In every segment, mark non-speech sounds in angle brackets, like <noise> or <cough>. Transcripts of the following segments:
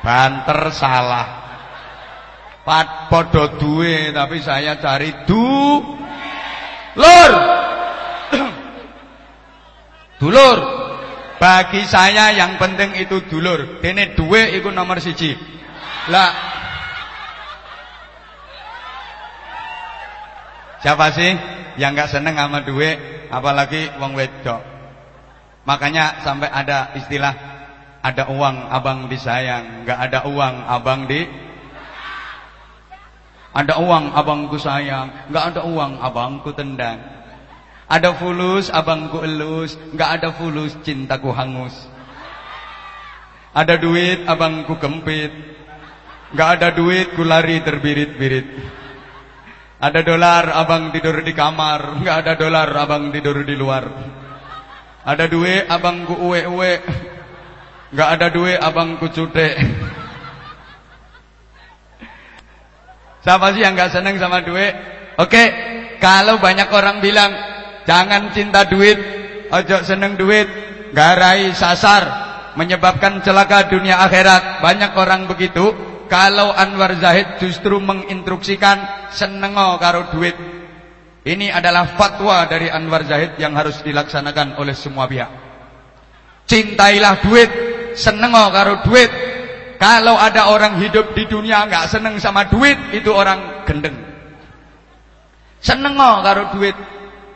Banter salah. Pat podo duwe tapi saya cari du lur. <clears throat> Dulur. Bagi saya yang penting itu dulur. Dene duwe iku nomor siji. Lah Siapa sih yang nggak seneng sama duit, apalagi wong wedok? Makanya sampai ada istilah ada uang abang disayang, nggak ada uang abang di ada uang abangku sayang, nggak ada uang abangku tendang. Ada fulus abangku elus, nggak ada fulus cintaku hangus. Ada duit abangku kempit, nggak ada duit ku lari terbirit-birit. Ada dolar abang tidur di kamar, nggak ada dolar abang tidur di luar. Ada duit abang ku uwe-uwe, nggak ada duit abang ku cute. Siapa sih yang nggak seneng sama duit? Oke, kalau banyak orang bilang jangan cinta duit, ojo seneng duit, garai sasar, menyebabkan celaka dunia akhirat. Banyak orang begitu. Kalau Anwar Zahid justru menginstruksikan senengo karo duit. Ini adalah fatwa dari Anwar Zahid yang harus dilaksanakan oleh semua pihak. Cintailah duit, senengo karo duit. Kalau ada orang hidup di dunia nggak seneng sama duit, itu orang gendeng. Senengo karo duit,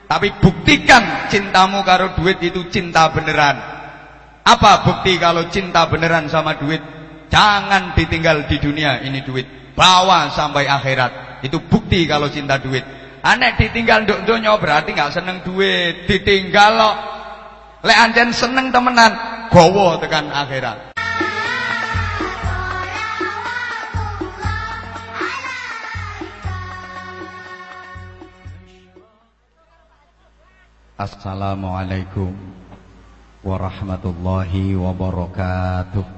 tapi buktikan cintamu karo duit itu cinta beneran. Apa bukti kalau cinta beneran sama duit? Jangan ditinggal di dunia ini duit. Bawa sampai akhirat. Itu bukti kalau cinta duit. Anek ditinggal nduk donya berarti nggak seneng duit. Ditinggal lo. Lek anjen seneng temenan, gowo tekan akhirat. Assalamualaikum warahmatullahi wabarakatuh.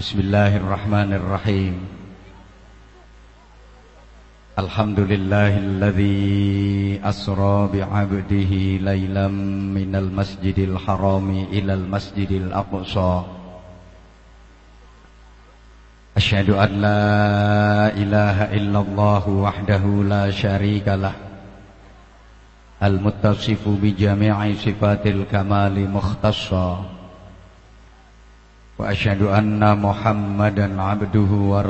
Bismillahirrahmanirrahim. Alhamdulillahilladzi asra bi'abdihi laylam minal harami ilal masjidil aqsa. Asyadu an ilaha illallah wahdahu la syarikalah Al-Muttasifu bi jami'i sifatil kamali mukhtasa Wa asyadu muhammadan abduhu wa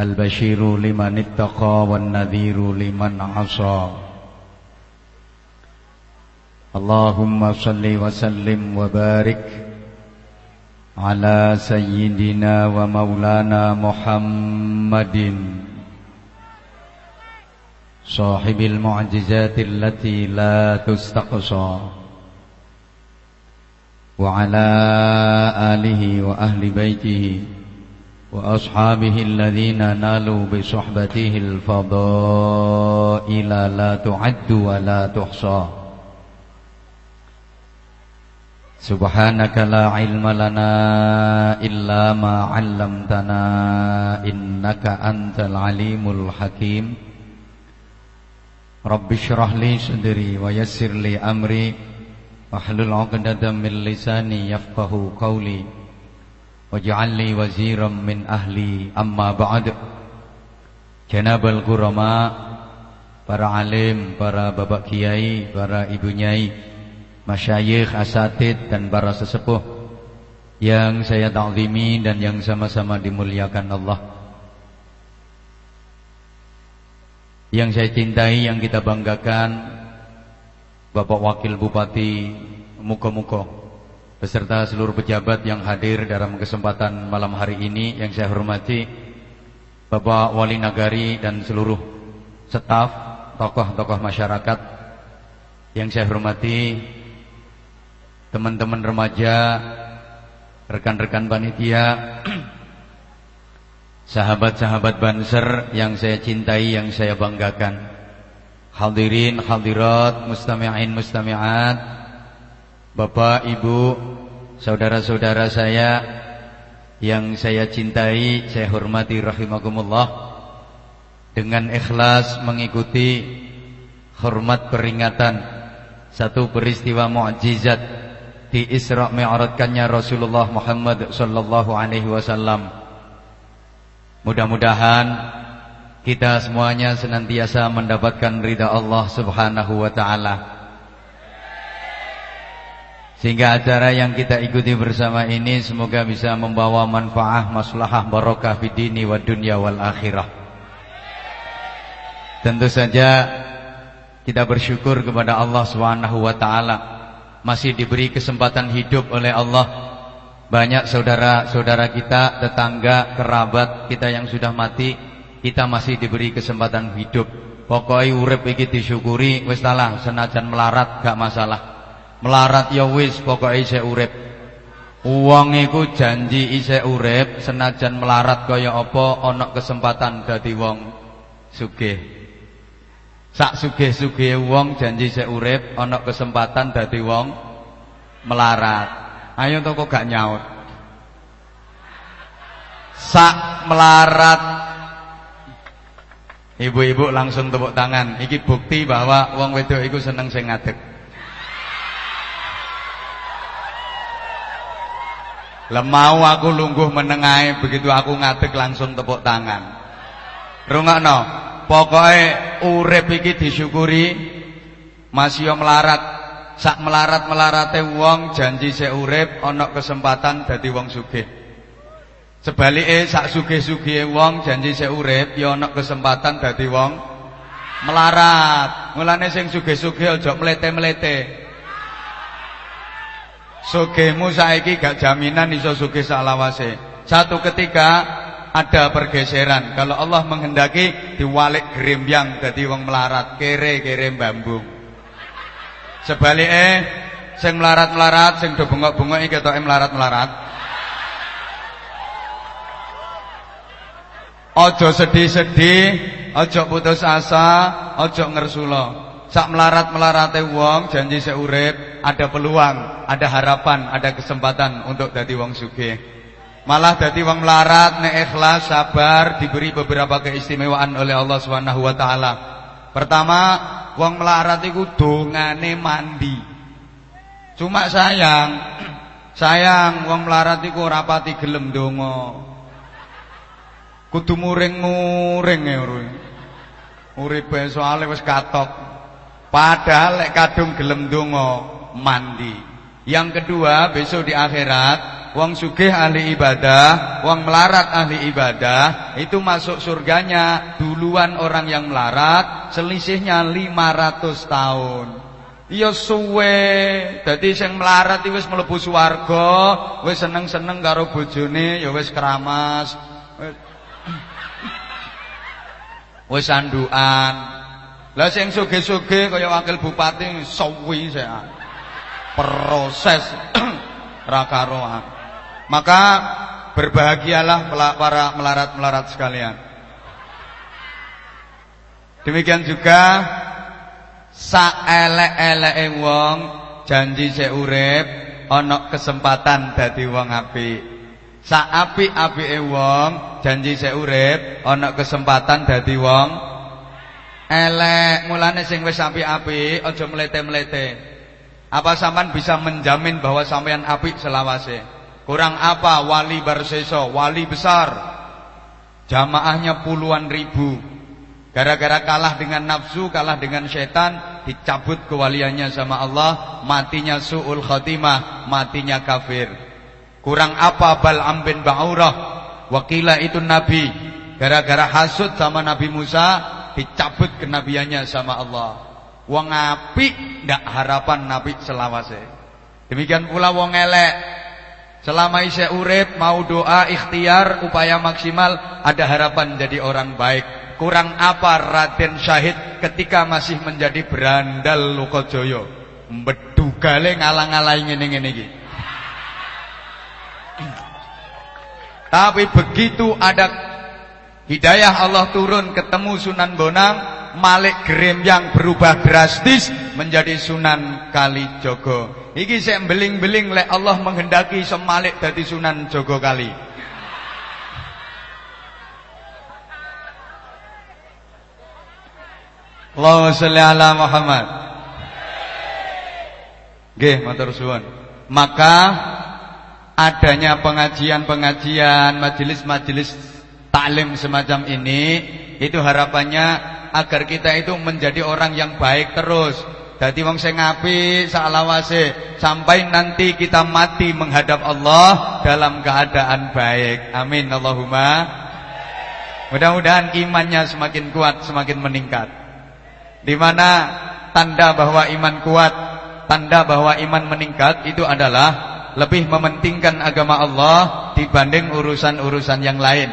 البشير لمن اتقى والنذير لمن عصى. اللهم صل وسلم وبارك على سيدنا ومولانا محمد. صاحب المعجزات التي لا تستقصى. وعلى آله وأهل بيته وأصحابه الذين نالوا بصحبته الفضائل لا تعد ولا تحصى. سبحانك لا علم لنا إلا ما علمتنا إنك أنت العليم الحكيم. رب اشرح لي صدري ويسر لي أمري. واحلل عقدة من لساني يفقه قولي. واجعل لي وزيرا من أهلي أما بعد جناب القرماء para alim, para bapak kiai, para ibu nyai, masyayikh, asatid dan para sesepuh yang saya ta'zimi dan yang sama-sama dimuliakan Allah. Yang saya cintai, yang kita banggakan Bapak Wakil Bupati Muko-Muko beserta seluruh pejabat yang hadir dalam kesempatan malam hari ini yang saya hormati Bapak Wali Nagari dan seluruh staf, tokoh-tokoh masyarakat yang saya hormati teman-teman remaja, rekan-rekan panitia, <clears throat> sahabat-sahabat Banser yang saya cintai, yang saya banggakan. Hadirin hadirat mustami'in mustami'at Bapak, Ibu, saudara-saudara saya yang saya cintai, saya hormati rahimakumullah dengan ikhlas mengikuti hormat peringatan satu peristiwa mukjizat di Isra Mi'rajkannya Rasulullah Muhammad sallallahu alaihi wasallam. Mudah-mudahan kita semuanya senantiasa mendapatkan ridha Allah Subhanahu wa taala. Sehingga acara yang kita ikuti bersama ini semoga bisa membawa manfaat, maslahah, barokah fi dini wa dunya wal akhirah. Tentu saja kita bersyukur kepada Allah Subhanahu wa taala masih diberi kesempatan hidup oleh Allah. Banyak saudara-saudara kita, tetangga, kerabat kita yang sudah mati, kita masih diberi kesempatan hidup. Pokoknya urip iki disyukuri wis senajan melarat gak masalah. Melarat ya wis pokoke isih urip. Wong iku janji isih urip senajan melarat kaya apa ana kesempatan dadi wong sugih. Sak sugih-sugih wong janji sik urip ana kesempatan dadi wong melarat. Ayo to kok gak nyaut. Sak melarat Ibu-ibu langsung tepuk tangan. Iki bukti bahwa wong wedok iku seneng sing ngadeg. Lemau aku lungguh menengahe begitu aku ngadeg langsung tepuk tangan. Rungokno, Pokoknya urip iki disyukuri masih melarat. Sak melarat-melarate wong janji sik urip ana kesempatan dadi wong sugih. Sebalike sak sugih-sugihe wong janji sik urip ya kesempatan dadi wong melarat. Mulane sing sugih-sugih aja mlete-mlete. Sugihmu saiki gak jaminan iso sugih salawase. Satu ketika ada pergeseran. Kalau Allah menghendaki diwalik gerembyang dadi wong melarat, kere-kere bambu. Sebaliknya sing melarat-melarat, sing do bengok-bengok iki ketoke melarat-melarat. Ojo sedih-sedih, ojo putus asa, ojo ngersula. Sak melarat-melarate wong janji seurip, ada peluang, ada harapan, ada kesempatan untuk dadi wong sugih. Malah dadi wong melarat nek ikhlas sabar diberi beberapa keistimewaan oleh Allah Subhanahu wa taala. Pertama, wong melarat iku dongane mandi. Cuma sayang, sayang wong melarat iku ora pati gelem donga. Kudu muring-muring ya Uripe soalé wis katok. Padahal lek kadung gelem donga mandi. Yang kedua, besok di akhirat Wong sugih ahli ibadah, wong melarat ahli ibadah, itu masuk surganya duluan orang yang melarat, selisihnya 500 tahun. Iya suwe. Dadi sing melarat iki wis mlebu swarga, wis seneng-seneng karo bojone, ya wis keramas. <clears throat> Wis sandukan. Lah sing sugih-sugih kaya wakil bupati suwi sik. Proses <clears throat> ra karoan. Maka berbahagialah para melarat-melarat sekalian. Demikian juga saelek-eleke wong janji sik urip ana kesempatan dadi wong apik. Sak apik-apike wong janji sik urip ana kesempatan dadi wong elek. Mulane sing wis apik-apik aja mlete-mlete. Apa sampean bisa menjamin bahwa sampean apik selawase? Kurang apa wali barseso, wali besar. Jamaahnya puluhan ribu. Gara-gara kalah dengan nafsu, kalah dengan setan, dicabut kewaliannya sama Allah, matinya su'ul khatimah, matinya kafir. Kurang apa Bal'am bin Ba'urah, wakila itu nabi. Gara-gara hasud sama Nabi Musa, dicabut kenabiannya sama Allah. Wong apik ndak harapan nabi selawase. Demikian pula wong elek Selama isya urip mau doa ikhtiar upaya maksimal ada harapan jadi orang baik. Kurang apa Raden Syahid ketika masih menjadi berandal Lokojoyo. Bedugale ngalang-alangi ngene-ngene iki. Tapi begitu ada hidayah Allah turun ketemu Sunan Bonang, Malik yang berubah drastis menjadi Sunan Kalijogo. Iki sik beling-beling lek Allah menghendaki semalik dadi Sunan Jogokali. Allahumma sholli ala Muhammad. Nggih, matur suwun. Maka adanya pengajian-pengajian, majelis-majelis taklim semacam ini itu harapannya agar kita itu menjadi orang yang baik terus. Jadi wong sing apik salawase sampai nanti kita mati menghadap Allah dalam keadaan baik. Amin Allahumma. Mudah-mudahan imannya semakin kuat, semakin meningkat. Di mana tanda bahwa iman kuat, tanda bahwa iman meningkat itu adalah lebih mementingkan agama Allah dibanding urusan-urusan yang lain.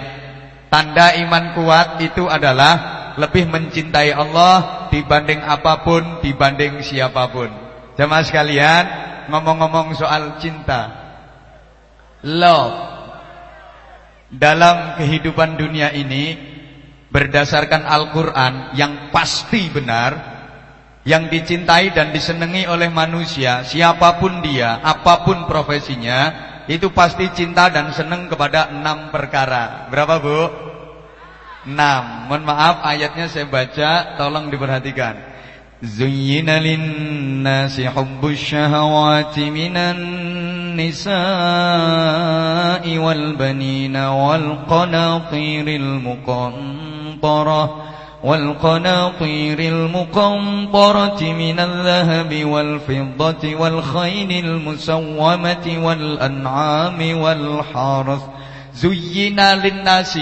Tanda iman kuat itu adalah lebih mencintai Allah dibanding apa pun, dibanding siapa pun. Jemaah sekalian, ngomong-ngomong soal cinta. Love dalam kehidupan dunia ini berdasarkan Al-Quran yang pasti benar yang dicintai dan disenangi oleh manusia siapa pun dia apa pun profesinya itu pasti cinta dan senang kepada enam perkara berapa bu? enam mohon maaf ayatnya saya baca tolong diperhatikan زين للناس حب الشهوات من النساء والبنين والقناطير المقنطرة المقنطرة والقناطير المقنطرة من الذهب والفضة والخيل المسومة والأنعام والحرث زين للناس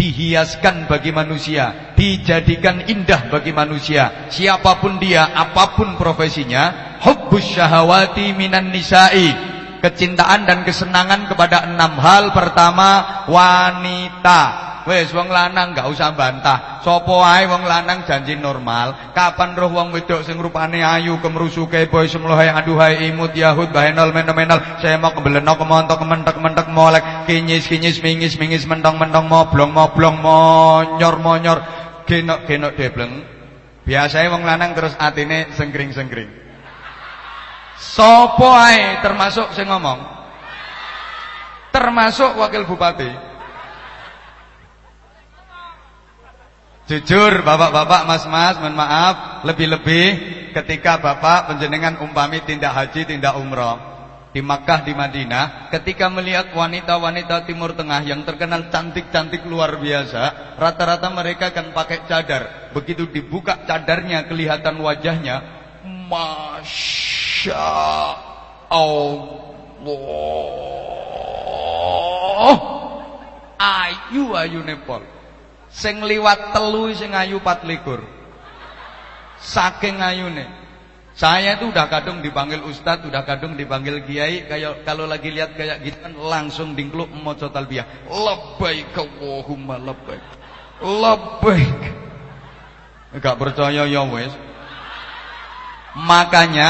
dihiaskan bagi manusia, dijadikan indah bagi manusia. Siapa pun dia, apa pun profesinya, hubbus syahawati minan nisa'i. Kecintaan dan kesenangan kepada enam hal. Pertama, wanita. Wes wong lanang gak usah bantah. Sapa wae wong lanang janji normal. Kapan roh wong wedok sing rupane ayu kemrusuke boy semlohe aduhai imut yahud bahenol menomenal saya mau kembeleno kemontok kementek kementek molek kinyis kinyis mingis mingis mentong mentong moblong moblong monyor monyor genok genok debleng. Biasanya wong lanang terus atine sengkring sengkring. Sopo ae termasuk sing ngomong. Termasuk wakil bupati. Jujur bapak-bapak, mas-mas, mohon maaf, lebih-lebih ketika bapak penjenengan umpami tindak haji, tindak umroh di Makkah, di Madinah, ketika melihat wanita-wanita Timur Tengah yang terkenal cantik-cantik luar biasa, rata-rata mereka akan pakai cadar. Begitu dibuka cadarnya, kelihatan wajahnya, masya Allah, ayu ayu Nepal. Sing liwat telu sing ayu 24. Saking ayune. Saya itu udah kadung dipanggil ustadz, udah kadung dipanggil kiai, kayak kalau lagi lihat kayak gitu kan langsung dingkluk maca talbiyah. Labbaik Allahumma labbaik. Labbaik. Enggak percaya ya wes. Makanya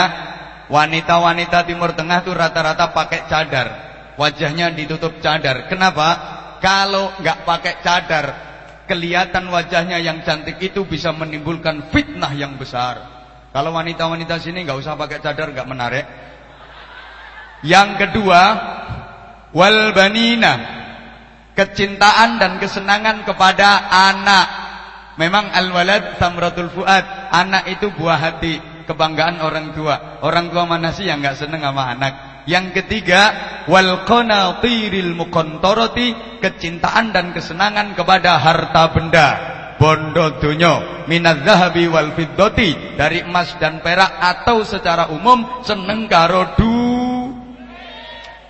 wanita-wanita Timur Tengah tuh rata-rata pakai cadar. Wajahnya ditutup cadar. Kenapa? Kalau enggak pakai cadar, kelihatan wajahnya yang cantik itu bisa menimbulkan fitnah yang besar. Kalau wanita-wanita sini nggak usah pakai cadar nggak menarik. Yang kedua, wal banina, kecintaan dan kesenangan kepada anak. Memang al-walad samratul fuad, anak itu buah hati, kebanggaan orang tua. Orang tua mana sih yang nggak seneng sama anak? Yang ketiga, wal qanatiril muqantarati, kecintaan dan kesenangan kepada harta benda. Bondo dunyo minadz zahabi wal fiddati, dari emas dan perak atau secara umum seneng karo du.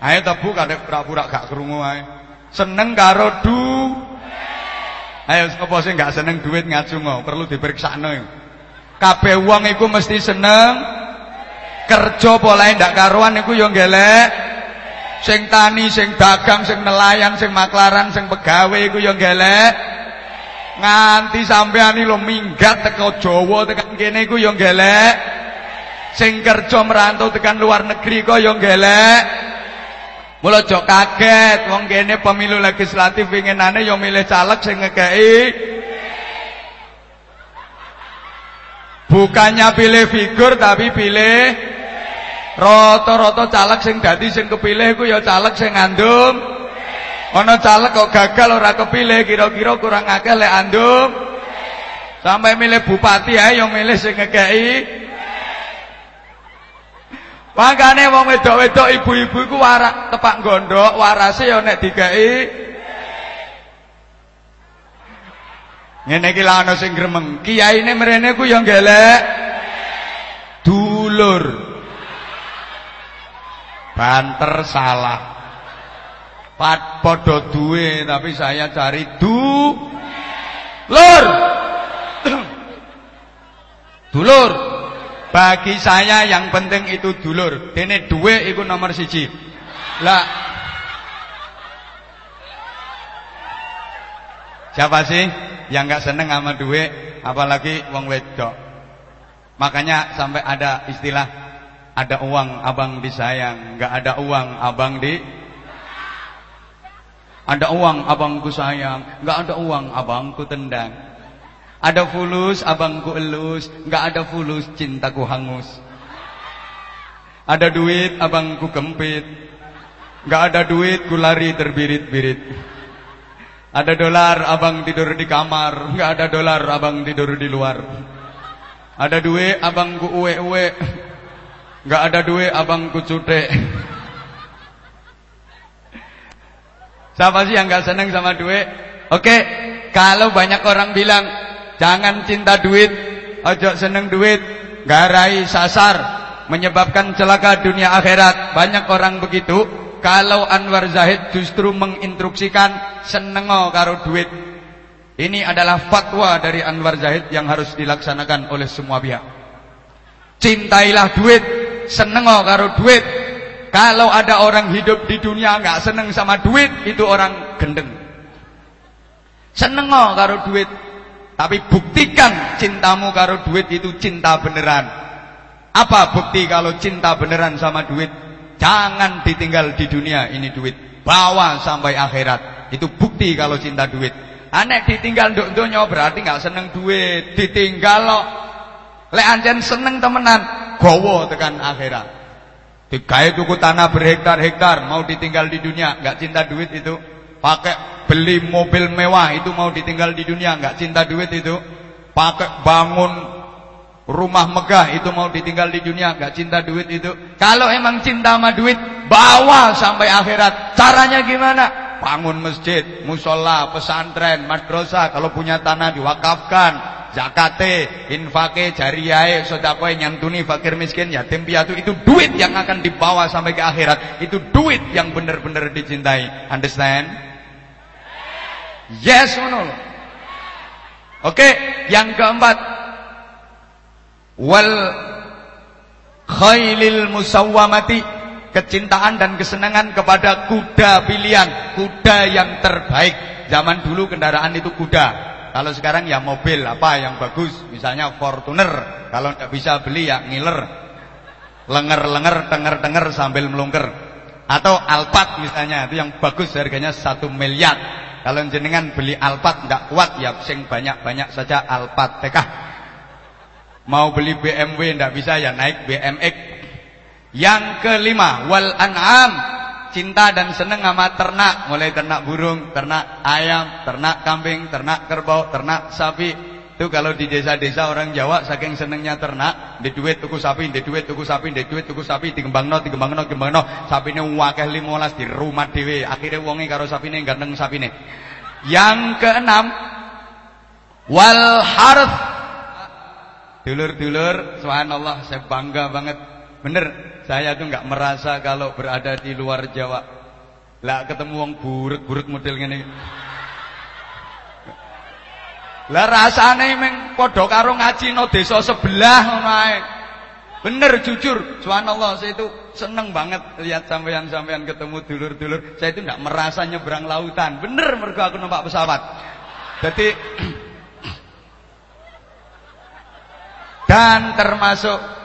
Ayo tebu kadek pura-pura gak krungu ae. Seneng karo du. Ayo sapa sing gak seneng duit ngajungo, perlu diperiksakno. Kabeh wong iku mesti seneng kerja polahe ndak karuan niku yo gelek. Sing tani, sing dagang, sing nelayan, sing maklaran, sing pegawe iku yo gelek. Nganti sampean iki lho minggat teko Jawa tekan kene iku yo gelek. Sing kerja merantau tekan luar negeri kok yo gelek. Mula aja kaget wong kene pemilu legislatif winginane yo milih caleg sing ngekeki Bukannya pilih figur tapi pilih Rata-rata caleg sing dadi sing kepilih iku ya caleg sing ngandum. Ana caleg kok gagal ora kepilih kira-kira kurang akeh lek andum. Sampai milih bupati ayo milih sing ngekeki. Makane wong wedok-wedok ibu-ibu iku warak tepak gondok, warase ya nek dikeki Ngene iki lah ana sing gremeng. Kiyaine mrene ku ya gelek dulur. Banter salah. Pat padha duwe tapi saya cari du lur. <clears throat> dulur. Bagi saya yang penting itu dulur. Dene duwe iku nomor siji. Lah Siapa sih yang nggak seneng sama duit, apalagi wong wedok? Makanya sampai ada istilah ada uang abang disayang, nggak ada uang abang di ada uang abangku sayang, nggak ada uang abangku tendang. Ada fulus abangku elus, nggak ada fulus cintaku hangus. Ada duit abangku kempit, nggak ada duit ku lari terbirit-birit. Ada dolar abang tidur di kamar, nggak ada dolar abang tidur di luar. Ada duit abang ku uwe-uwe, nggak ada duit abang ku cute. Siapa sih yang nggak seneng sama duit? Oke, kalau banyak orang bilang jangan cinta duit, ojo seneng duit, garai sasar, menyebabkan celaka dunia akhirat. Banyak orang begitu. Kalau Anwar Zahid justru menginstruksikan senengo karo duit. Ini adalah fatwa dari Anwar Zahid yang harus dilaksanakan oleh semua pihak. Cintailah duit, senengo karo duit. Kalau ada orang hidup di dunia nggak seneng sama duit, itu orang gendeng. Senengo karo duit, tapi buktikan cintamu karo duit itu cinta beneran. Apa bukti kalau cinta beneran sama duit? Jangan ditinggal di dunia ini duit. Bawa sampai akhirat. Itu bukti kalau cinta duit. Anek ditinggal nduk donya berarti nggak seneng duit. Ditinggal lo. Lek anjen seneng temenan, gowo tekan akhirat. Digawe tuku tanah berhektar-hektar, mau ditinggal di dunia, nggak cinta duit itu. Pakai beli mobil mewah itu mau ditinggal di dunia, nggak cinta duit itu. Pakai bangun Rumah megah itu mau ditinggal di dunia Gak cinta duit itu Kalau emang cinta sama duit Bawa sampai akhirat Caranya gimana? Bangun masjid, musola, pesantren, madrasah Kalau punya tanah diwakafkan. Zakate, infake, jariyahe Sodakoe, nyantuni, fakir miskin Yatim piatu Itu duit yang akan dibawa sampai ke akhirat. Itu duit yang benar-benar dicintai. Understand? Yes or? Oke, yang keempat. Wal khailil musawwamati kecintaan dan kesenangan kepada kuda pilihan, kuda yang terbaik. Zaman dulu kendaraan itu kuda. Kalau sekarang ya mobil apa yang bagus, misalnya Fortuner. Kalau tidak bisa beli ya ngiler. Lenger-lenger, tenger-tenger sambil melungker. Atau Alphard misalnya, itu yang bagus harganya satu miliar. Kalau jenengan beli Alphard tidak kuat ya sing banyak-banyak saja Alphard TK. Mau beli BMW tidak bisa ya naik BMX. Yang kelima, wal an'am. Cinta dan seneng sama ternak. Mulai ternak burung, ternak ayam, ternak kambing, ternak kerbau, ternak sapi. Itu kalau di desa-desa orang Jawa saking senengnya ternak, di duit tuku sapi, di duit tuku sapi, di duit tuku sapi, digembangno, digembangno, digembangno. Sapine wakeh 15 di rumah dhewe. Akhire wonge karo sapine ganteng sapine. Yang keenam, wal harth Dulur-dulur, subhanallah saya bangga banget. Bener, saya tuh nggak merasa kalau berada di luar Jawa. Lah ketemu wong buruk-buruk model ngene. Lah rasane meng padha karo ngajino desa sebelah ngono. Bener jujur, subhanallah saya itu seneng banget lihat sampean-sampean ketemu dulur-dulur. Saya itu nggak merasa nyebrang lautan. Bener mergo aku numpak pesawat. Jadi <clears throat> Dan termasuk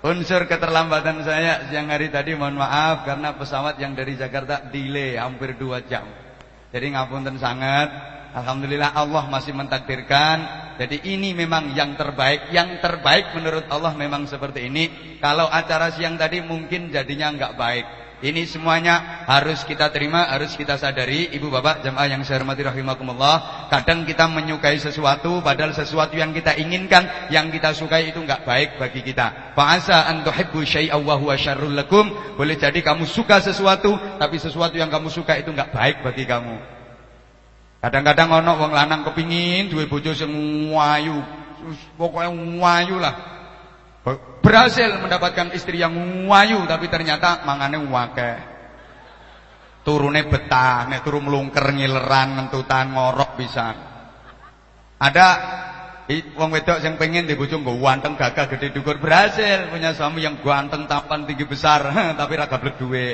unsur keterlambatan saya siang hari tadi mohon maaf karena pesawat yang dari Jakarta delay hampir 2 jam. Jadi ngapunten sangat. Alhamdulillah Allah masih mentakdirkan. Jadi ini memang yang terbaik. Yang terbaik menurut Allah memang seperti ini. Kalau acara siang tadi mungkin jadinya enggak baik. Ini semuanya harus kita terima, harus kita sadari. Ibu bapak jamaah yang saya hormati rahimakumullah. Kadang kita menyukai sesuatu, padahal sesuatu yang kita inginkan, yang kita sukai itu enggak baik bagi kita. Fa'asa an tuhibbu syai'aw wa huwa. Boleh jadi kamu suka sesuatu, tapi sesuatu yang kamu suka itu enggak baik bagi kamu. Kadang-kadang ono wong lanang kepingin duwe bojo sing wayu. Pokoknya wayu lah. Berhasil mendapatkan istri yang wayu tapi ternyata mangane wake. Turune betah, nek turu mlungker ngileran ngentutan ngorok bisa. Ada wong wedok yang pengen di bojo nggo ganteng gagah gede dukur berhasil punya suami yang ganteng tampan tinggi besar <laughs> tapi ra gablek duwe.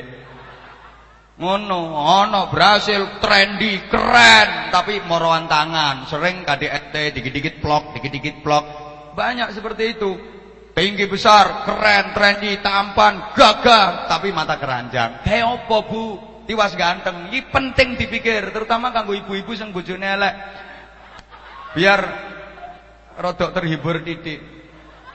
Ngono, ono berhasil trendy, keren tapi moroan tangan, sering KDRT dikit-dikit plok, dikit-dikit plok. Banyak seperti itu. Tinggi besar, keren, trendy, tampan, gagah, tapi mata keranjang. Kayak apa, Bu? Tiwas ganteng. Ini penting dipikir, terutama kanggo ibu-ibu yang bojone elek. Biar rodok terhibur titik.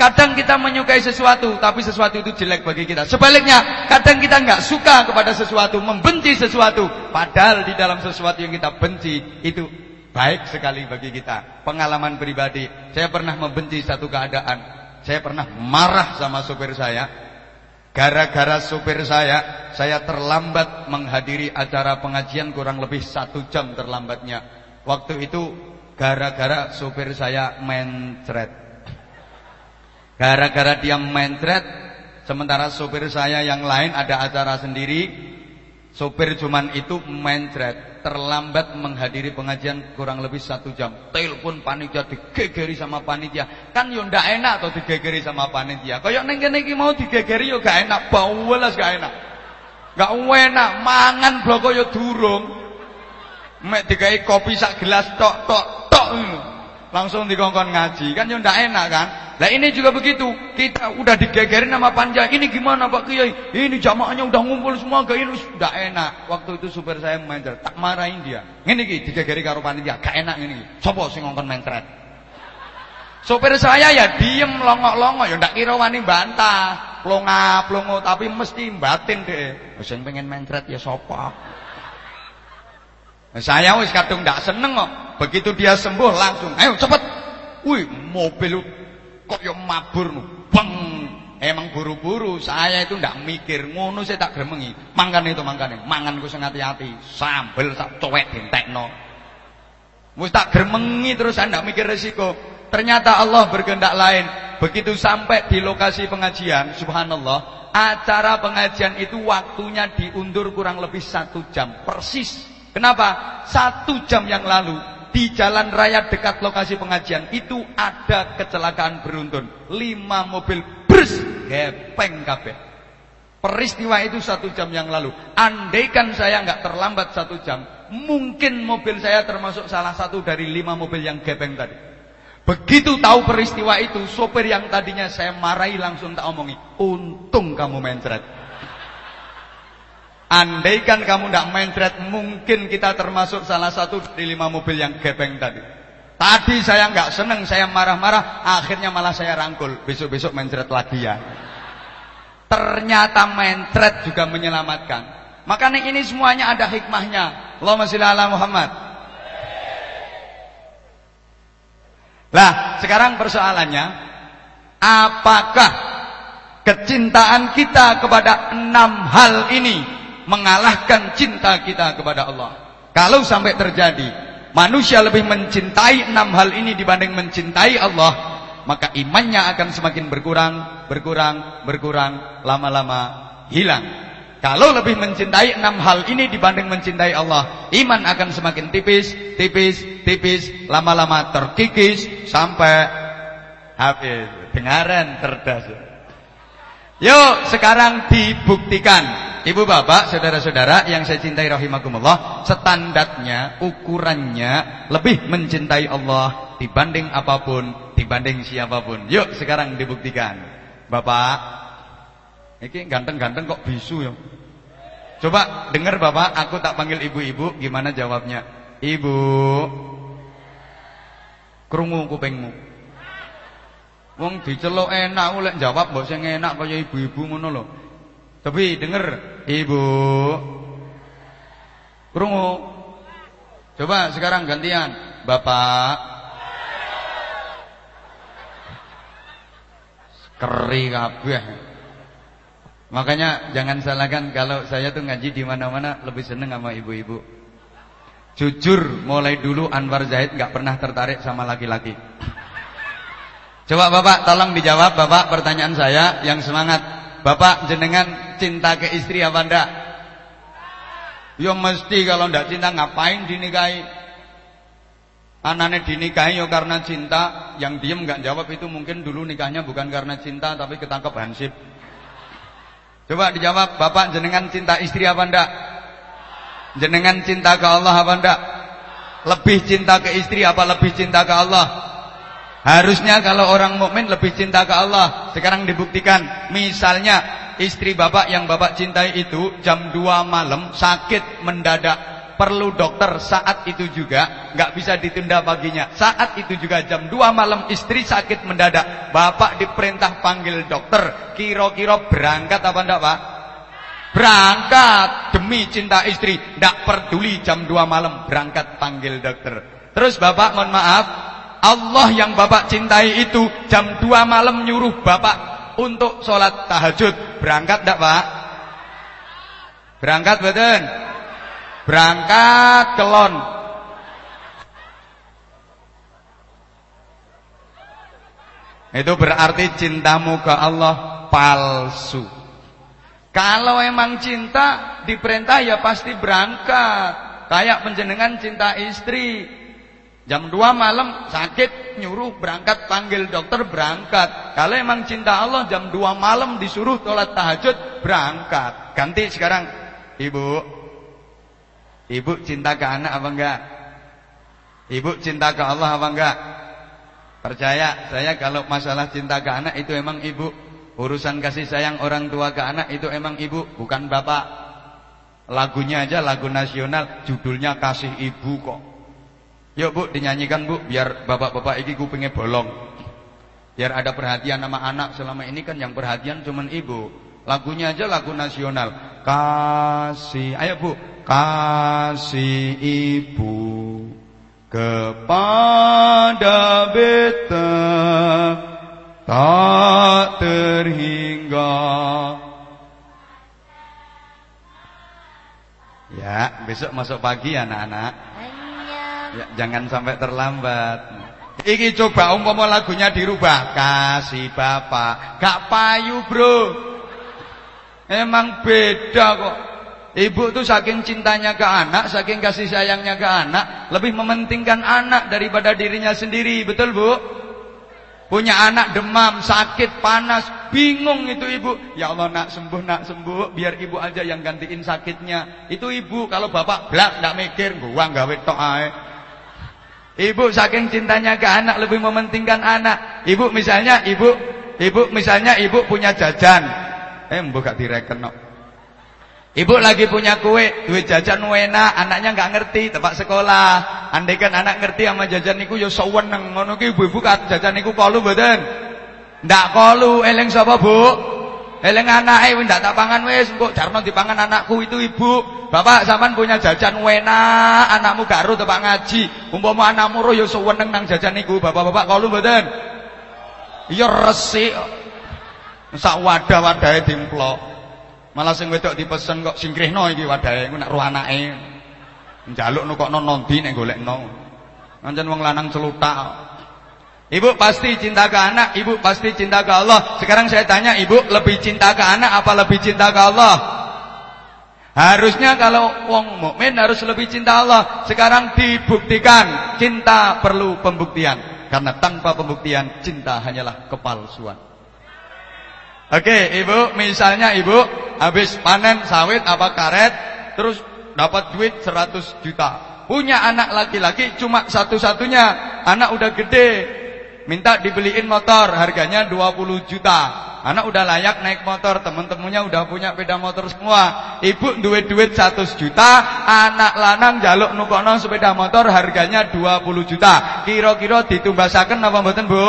Kadang kita menyukai sesuatu, tapi sesuatu itu jelek bagi kita. Sebaliknya, kadang kita nggak suka kepada sesuatu, membenci sesuatu, padahal di dalam sesuatu yang kita benci itu baik sekali bagi kita. Pengalaman pribadi, saya pernah membenci satu keadaan, saya pernah marah sama sopir saya. Gara-gara sopir saya, saya terlambat menghadiri acara pengajian kurang lebih satu jam terlambatnya. Waktu itu gara-gara sopir saya mencret. Gara-gara dia mencret, sementara sopir saya yang lain ada acara sendiri, sopir cuman itu mencret terlambat menghadiri pengajian kurang lebih satu jam. Telepon panitia digegeri sama panitia. Kan yo ndak enak atau digegeri sama panitia. Kayak neng kene mau digegeri yo gak enak, bau welas gak enak. Gak enak, mangan bloko yo durung. Mek digawe kopi sak gelas tok tok tok. Langsung dikongkon ngaji. Kan yo ndak enak kan? Nah ini juga begitu. Kita udah digegerin nama panjang. Ini gimana Pak Kiai? Ini jamaahnya udah ngumpul semua gak ini sudah enak. Waktu itu supir saya menjer, tak marahin dia. Ini ki digegeri karo panitia, gak enak ini. Sopo sing ngongkon mentret? Sopir saya ya diem longok-longok ya ndak kira wani bantah. Plonga-plongo tapi mesti batin deh. Sing pengen mentret ya sapa? Saya wis kadung ndak seneng kok. Begitu dia sembuh langsung, ayo cepet. Wih, mobil kok yo mabur bang emang buru-buru. Saya itu ndak mikir. Ngono saya tak gremengi. Mangkan itu mangkane manganku sing hati-hati. Sambel sak cowek dentekno wis tak gremengi terus saya ndak mikir resiko. Ternyata Allah berkehendak lain. Begitu sampai di lokasi pengajian subhanallah acara pengajian itu waktunya diundur kurang lebih satu jam. Persis. Kenapa? Satu jam yang lalu di jalan raya dekat lokasi pengajian itu ada kecelakaan beruntun. Lima mobil bers gepeng kabeh. Peristiwa itu satu jam yang lalu. Andaikan saya nggak terlambat satu jam, mungkin mobil saya termasuk salah satu dari lima mobil yang gepeng tadi. Begitu tahu peristiwa itu, sopir yang tadinya saya marahi langsung tak omongi, untung kamu mencret. Andaikan kamu tidak mencret, mungkin kita termasuk salah satu dari lima mobil yang gepeng tadi. Tadi saya nggak seneng, saya marah-marah, akhirnya malah saya rangkul. Besok-besok mencret lagi ya. Ternyata mencret juga menyelamatkan. Makanya ini semuanya ada hikmahnya. Allahumma sholli ala Muhammad. Lah, sekarang persoalannya, apakah kecintaan kita kepada enam hal ini mengalahkan cinta kita kepada Allah. Kalau sampai terjadi manusia lebih mencintai enam hal ini dibanding mencintai Allah, maka imannya akan semakin berkurang, berkurang, berkurang, lama-lama hilang. Kalau lebih mencintai enam hal ini dibanding mencintai Allah, iman akan semakin tipis, tipis, tipis, lama-lama terkikis sampai habis. Dengaran cerdas. Yuk sekarang dibuktikan Ibu bapak, saudara-saudara yang saya cintai rahimakumullah, standarnya, ukurannya lebih mencintai Allah dibanding apa pun, dibanding siapa pun. Yuk sekarang dibuktikan. Bapak, ini ganteng-ganteng kok bisu ya. Coba dengar bapak, aku tak panggil ibu-ibu, gimana jawabnya? Ibu, krungu kupingmu. Wong diceluk enak, lek jawab mbok sing enak kaya ibu-ibu ngono lho. Tapi denger, Ibu. Krungu. Coba sekarang gantian, Bapak. Keri kabeh. Makanya jangan salahkan kalau saya tuh ngaji di mana-mana lebih seneng sama ibu-ibu. Jujur, mulai dulu Anwar Zahid nggak pernah tertarik sama laki-laki. Coba Bapak tolong dijawab Bapak pertanyaan saya yang semangat. Bapak jenengan cinta ke istri apa ndak? Ya mesti kalau ndak cinta ngapain dinikahi? Anaknya dinikahi ya karena cinta, yang diem nggak jawab itu mungkin dulu nikahnya bukan karena cinta tapi ketangkep hansip. Coba dijawab, Bapak jenengan cinta istri apa ndak? Jenengan cinta ke Allah apa ndak? Lebih cinta ke istri apa lebih cinta ke Allah? Harusnya kalau orang mukmin lebih cinta ke Allah. Sekarang dibuktikan. Misalnya istri bapak yang bapak cintai itu jam 2 malam sakit mendadak. Perlu dokter saat itu juga nggak bisa ditunda paginya. Saat itu juga jam 2 malam istri sakit mendadak. Bapak diperintah panggil dokter. Kira-kira berangkat apa enggak, Pak? Berangkat demi cinta istri. Enggak peduli jam 2 malam berangkat panggil dokter. Terus Bapak mohon maaf, Allah yang Bapak cintai itu jam 2 malam nyuruh Bapak untuk sholat tahajud. Berangkat tidak Pak? Berangkat betul? Berangkat kelon. Itu berarti cintamu ke Allah palsu. Kalau emang cinta diperintah ya pasti berangkat. Kayak penjenengan cinta istri, Jam 2 malam sakit nyuruh berangkat panggil dokter berangkat. Kalau emang cinta Allah jam 2 malam disuruh sholat tahajud berangkat. Ganti sekarang Ibu. Ibu cinta ke anak apa enggak? Ibu cinta ke Allah apa enggak? Percaya saya kalau masalah cinta ke anak itu emang ibu. Urusan kasih sayang orang tua ke anak itu emang ibu, bukan bapak. Lagunya aja lagu nasional, judulnya kasih ibu kok. Yuk bu dinyanyikan bu biar bapak-bapak iki kupingnya bolong. Biar ada perhatian sama anak selama ini kan yang perhatian cuman ibu. Lagunya aja lagu nasional. Kasih, ayo bu, kasih ibu kepada beta tak terhingga. Ya, besok masuk pagi anak-anak. Ya, jangan sampai terlambat. Iki coba umpama lagunya dirubah, kasih bapak, gak payu bro. Emang beda kok. Ibu tuh saking cintanya ke anak, saking kasih sayangnya ke anak, lebih mementingkan anak daripada dirinya sendiri, betul bu? Punya anak demam, sakit, panas, bingung itu ibu. Ya Allah nak sembuh, nak sembuh, biar ibu aja yang gantiin sakitnya. Itu ibu, kalau bapak blak nggak mikir, gua gawe tok ae. Ibu saking cintanya ke anak lebih mementingkan anak. Ibu misalnya ibu ibu misalnya ibu punya jajan. Eh mbok gak direken. Ibu lagi punya kue, duit jajan enak, anaknya nggak ngerti tempat sekolah. Andai kan anak ngerti sama jajan niku ya seweneng ngono ki ibu-ibu jajan niku kalu mboten. Ndak kalu, eling sapa, Bu? Eling anake wis ndak tak pangan wis, engko jarno dipangan anakku itu ibu. Bapak zaman punya jajan wena, anakmu gak ro tepak ngaji. Anakmu ro ya nang jajan niku. Bapak-bapak kalu mboten? Iya resik. Sak wadah-wadahe dimplok. Malah sing wedok dipesen kok singkrihno iki wadahe engko nek ro anake. Njaluk kok nondi nek golekno. Pancen wong lanang celutak. Ibu pasti cinta ke anak, ibu pasti cinta ke Allah. Sekarang saya tanya, ibu lebih cinta ke anak apa lebih cinta ke Allah? Harusnya kalau wong mukmin harus lebih cinta Allah. Sekarang dibuktikan cinta perlu pembuktian. Karena tanpa pembuktian cinta hanyalah kepalsuan. Oke, Ibu, misalnya Ibu habis panen sawit apa karet terus dapat duit 100 juta. Punya anak laki-laki cuma satu-satunya. Anak udah gede. Minta dibeliin motor harganya 20 juta. Anak udah layak naik motor, temen-temennya udah punya sepeda motor semua. Ibu duit-duit 100 juta, anak lanang jaluk nukono sepeda motor harganya 20 juta. Kira-kira ditumbasaken apa mboten, Bu?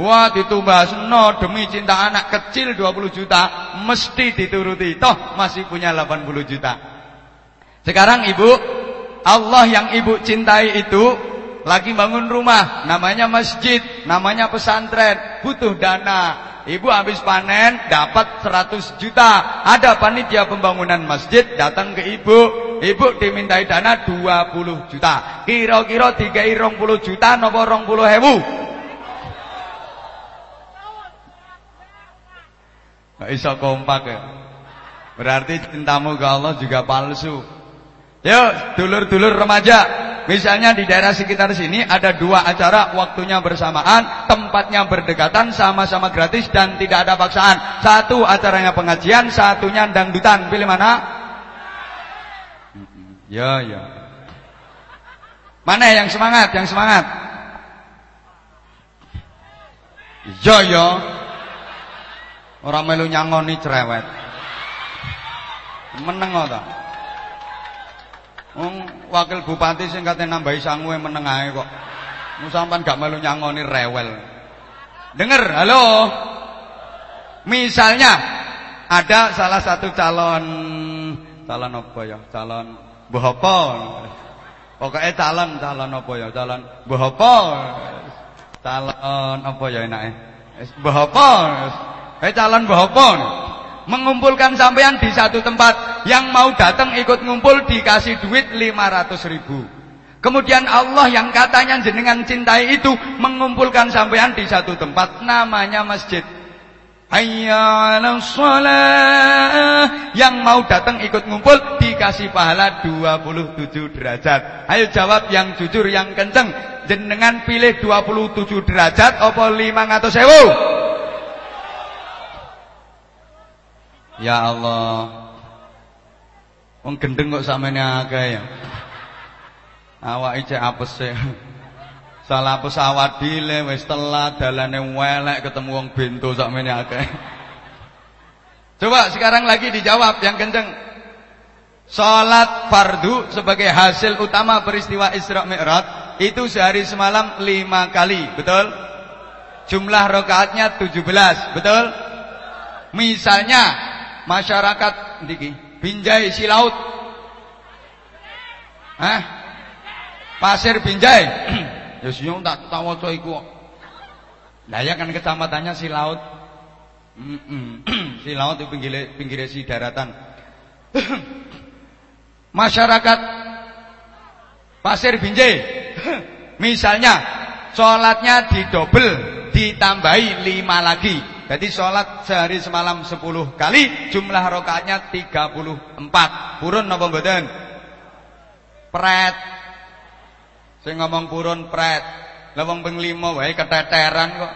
Wah ditumbasno demi cinta anak kecil 20 juta mesti dituruti. Toh masih punya 80 juta. Sekarang ibu, Allah yang ibu cintai itu lagi bangun rumah, namanya masjid, namanya pesantren, butuh dana. Ibu habis panen dapat 100 juta. Ada panitia pembangunan masjid datang ke ibu. Ibu dimintai dana 20 juta. Kira-kira 3 20 juta napa 20 hewu? Gak bisa kompak ya. Berarti cintamu ke Allah juga palsu. Yuk, dulur-dulur remaja. Misalnya di daerah sekitar sini ada dua acara waktunya bersamaan, tempatnya berdekatan, sama-sama gratis dan tidak ada paksaan. Satu acaranya pengajian, satunya dangdutan. Pilih mana? Ya, ya. Mana yang semangat? Yang semangat? Ya, ya. Orang melu nyangoni cerewet. Meneng ta? Wong wakil bupati sing kate nambahi sangue meneng ae kok. Mu sampean gak melu nyangoni rewel. Dengar, halo. Misalnya ada salah satu calon calon apa ya? Calon mbah? Pokoke calon calon apa ya? Calon mbah? Calon apa ya enake? Mbah apa? Eh calon bahopon mengumpulkan sampean di satu tempat. Yang mau datang ikut ngumpul dikasih duit 500 ribu. Kemudian Allah yang katanya jenengan cintai itu mengumpulkan sampean di satu tempat. Namanya masjid. Hayya sholat Yang mau datang ikut ngumpul Dikasih pahala 27 derajat. Ayo jawab yang jujur yang kenceng. Jenengan pilih 27 derajat Apa 500 sewu Ya Allah. Wong gendeng kok sampeyan akeh ya. Awake cek apes e. Salah pesawat dile wis telat dalane welek ketemu wong bento sakmene akeh. Coba sekarang lagi dijawab yang kenceng. Salat fardu sebagai hasil utama peristiwa Isra Mi'raj itu sehari semalam lima kali, betul? Jumlah rakaatnya 17, betul? Misalnya masyarakat niki Binjai Silaut. Hah? Pasir Binjai. <clears throat> ya sing tak tawaca iku kok. Lah ya kan kecamatannya Silaut. Mm <clears throat> Silaut itu pinggir pinggir si daratan. <clears throat> masyarakat Pasir Binjai. Misalnya sholatnya didobel ditambahi lima lagi jadi sholat sehari semalam 10 kali, jumlah rokaatnya 34. Purun apa mboten? Pret. Saya ngomong purun pret. Ping 5 wae keteteran kok.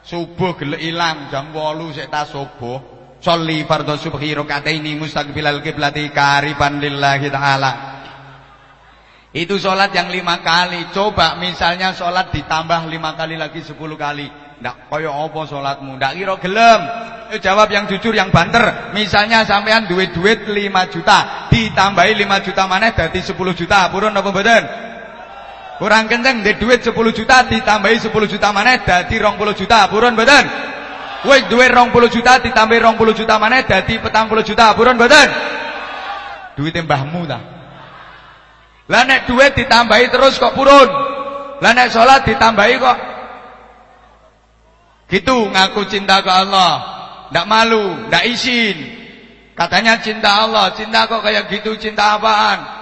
Subuh gelek ilang jam 8 sik tas subuh. Sholli fardhu subhi rakaataini mustaqbilal qiblati kariban lillahi taala. Itu sholat yang lima kali. Coba misalnya sholat ditambah lima kali lagi sepuluh kali. Ndak kaya apa salatmu? Ndak kira gelem. jawab yang jujur yang banter. Misalnya sampean duit-duit 5 juta, ditambahi 5 juta maneh dadi 10 juta. Purun apa mboten? Kurang kenceng, di duit 10 juta ditambahi 10 juta maneh dadi 20 juta. Purun mboten? Wis duit 20 juta ditambahi 20 juta maneh dadi 40 juta. Purun mboten? Duit mbahmu ta. Lah nek duit ditambahi terus kok purun. Lah nek salat ditambahi kok Gitu ngaku cinta ke Allah. Tidak malu, tidak izin. Katanya cinta Allah. Cinta kok kayak gitu, cinta apaan?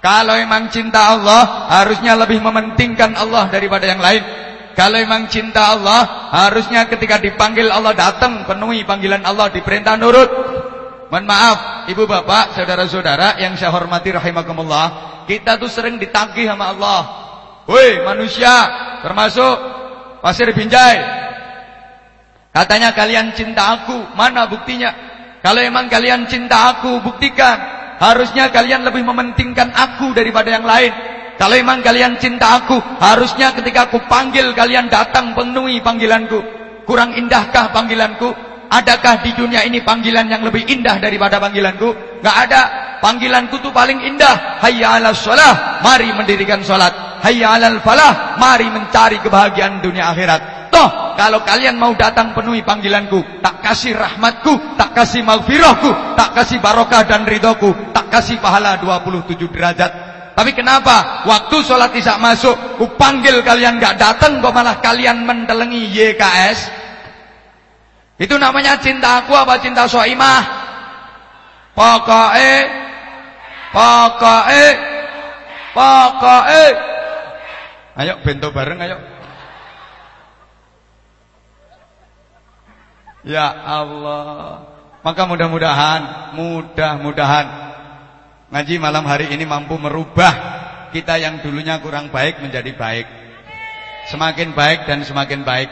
Kalau emang cinta Allah, harusnya lebih mementingkan Allah daripada yang lain. Kalau emang cinta Allah, harusnya ketika dipanggil Allah datang, penuhi panggilan Allah, diperintah nurut. Mohon maaf, ibu bapak, saudara-saudara yang saya hormati rahimakumullah. Kita tuh sering ditagih sama Allah. Woi manusia, termasuk pasir binjai. Katanya kalian cinta aku, mana buktinya? Kalau emang kalian cinta aku, buktikan. Harusnya kalian lebih mementingkan aku daripada yang lain. Kalau emang kalian cinta aku, harusnya ketika aku panggil kalian datang penuhi panggilanku. Kurang indahkah panggilanku? Adakah di dunia ini panggilan yang lebih indah daripada panggilanku? Gak ada. Panggilanku tuh paling indah. Hayya 'alas shalah, mari mendirikan salat. Hayya falah, mari mencari kebahagiaan dunia akhirat. Toh kalau kalian mau datang penuhi panggilanku, tak kasih rahmatku, tak kasih maghfirahku, tak kasih barokah dan ridhoku, tak kasih pahala 27 derajat. Tapi kenapa? Waktu sholat isya masuk, ku panggil kalian gak datang, kok malah kalian mentelengi YKS? Itu namanya cinta aku apa cinta soimah? Pokoknya, pokoknya, pokoknya. Ayo bento bareng ayo. Ya Allah. Maka mudah-mudahan, mudah-mudahan ngaji malam hari ini mampu merubah kita yang dulunya kurang baik menjadi baik. Semakin baik dan semakin baik.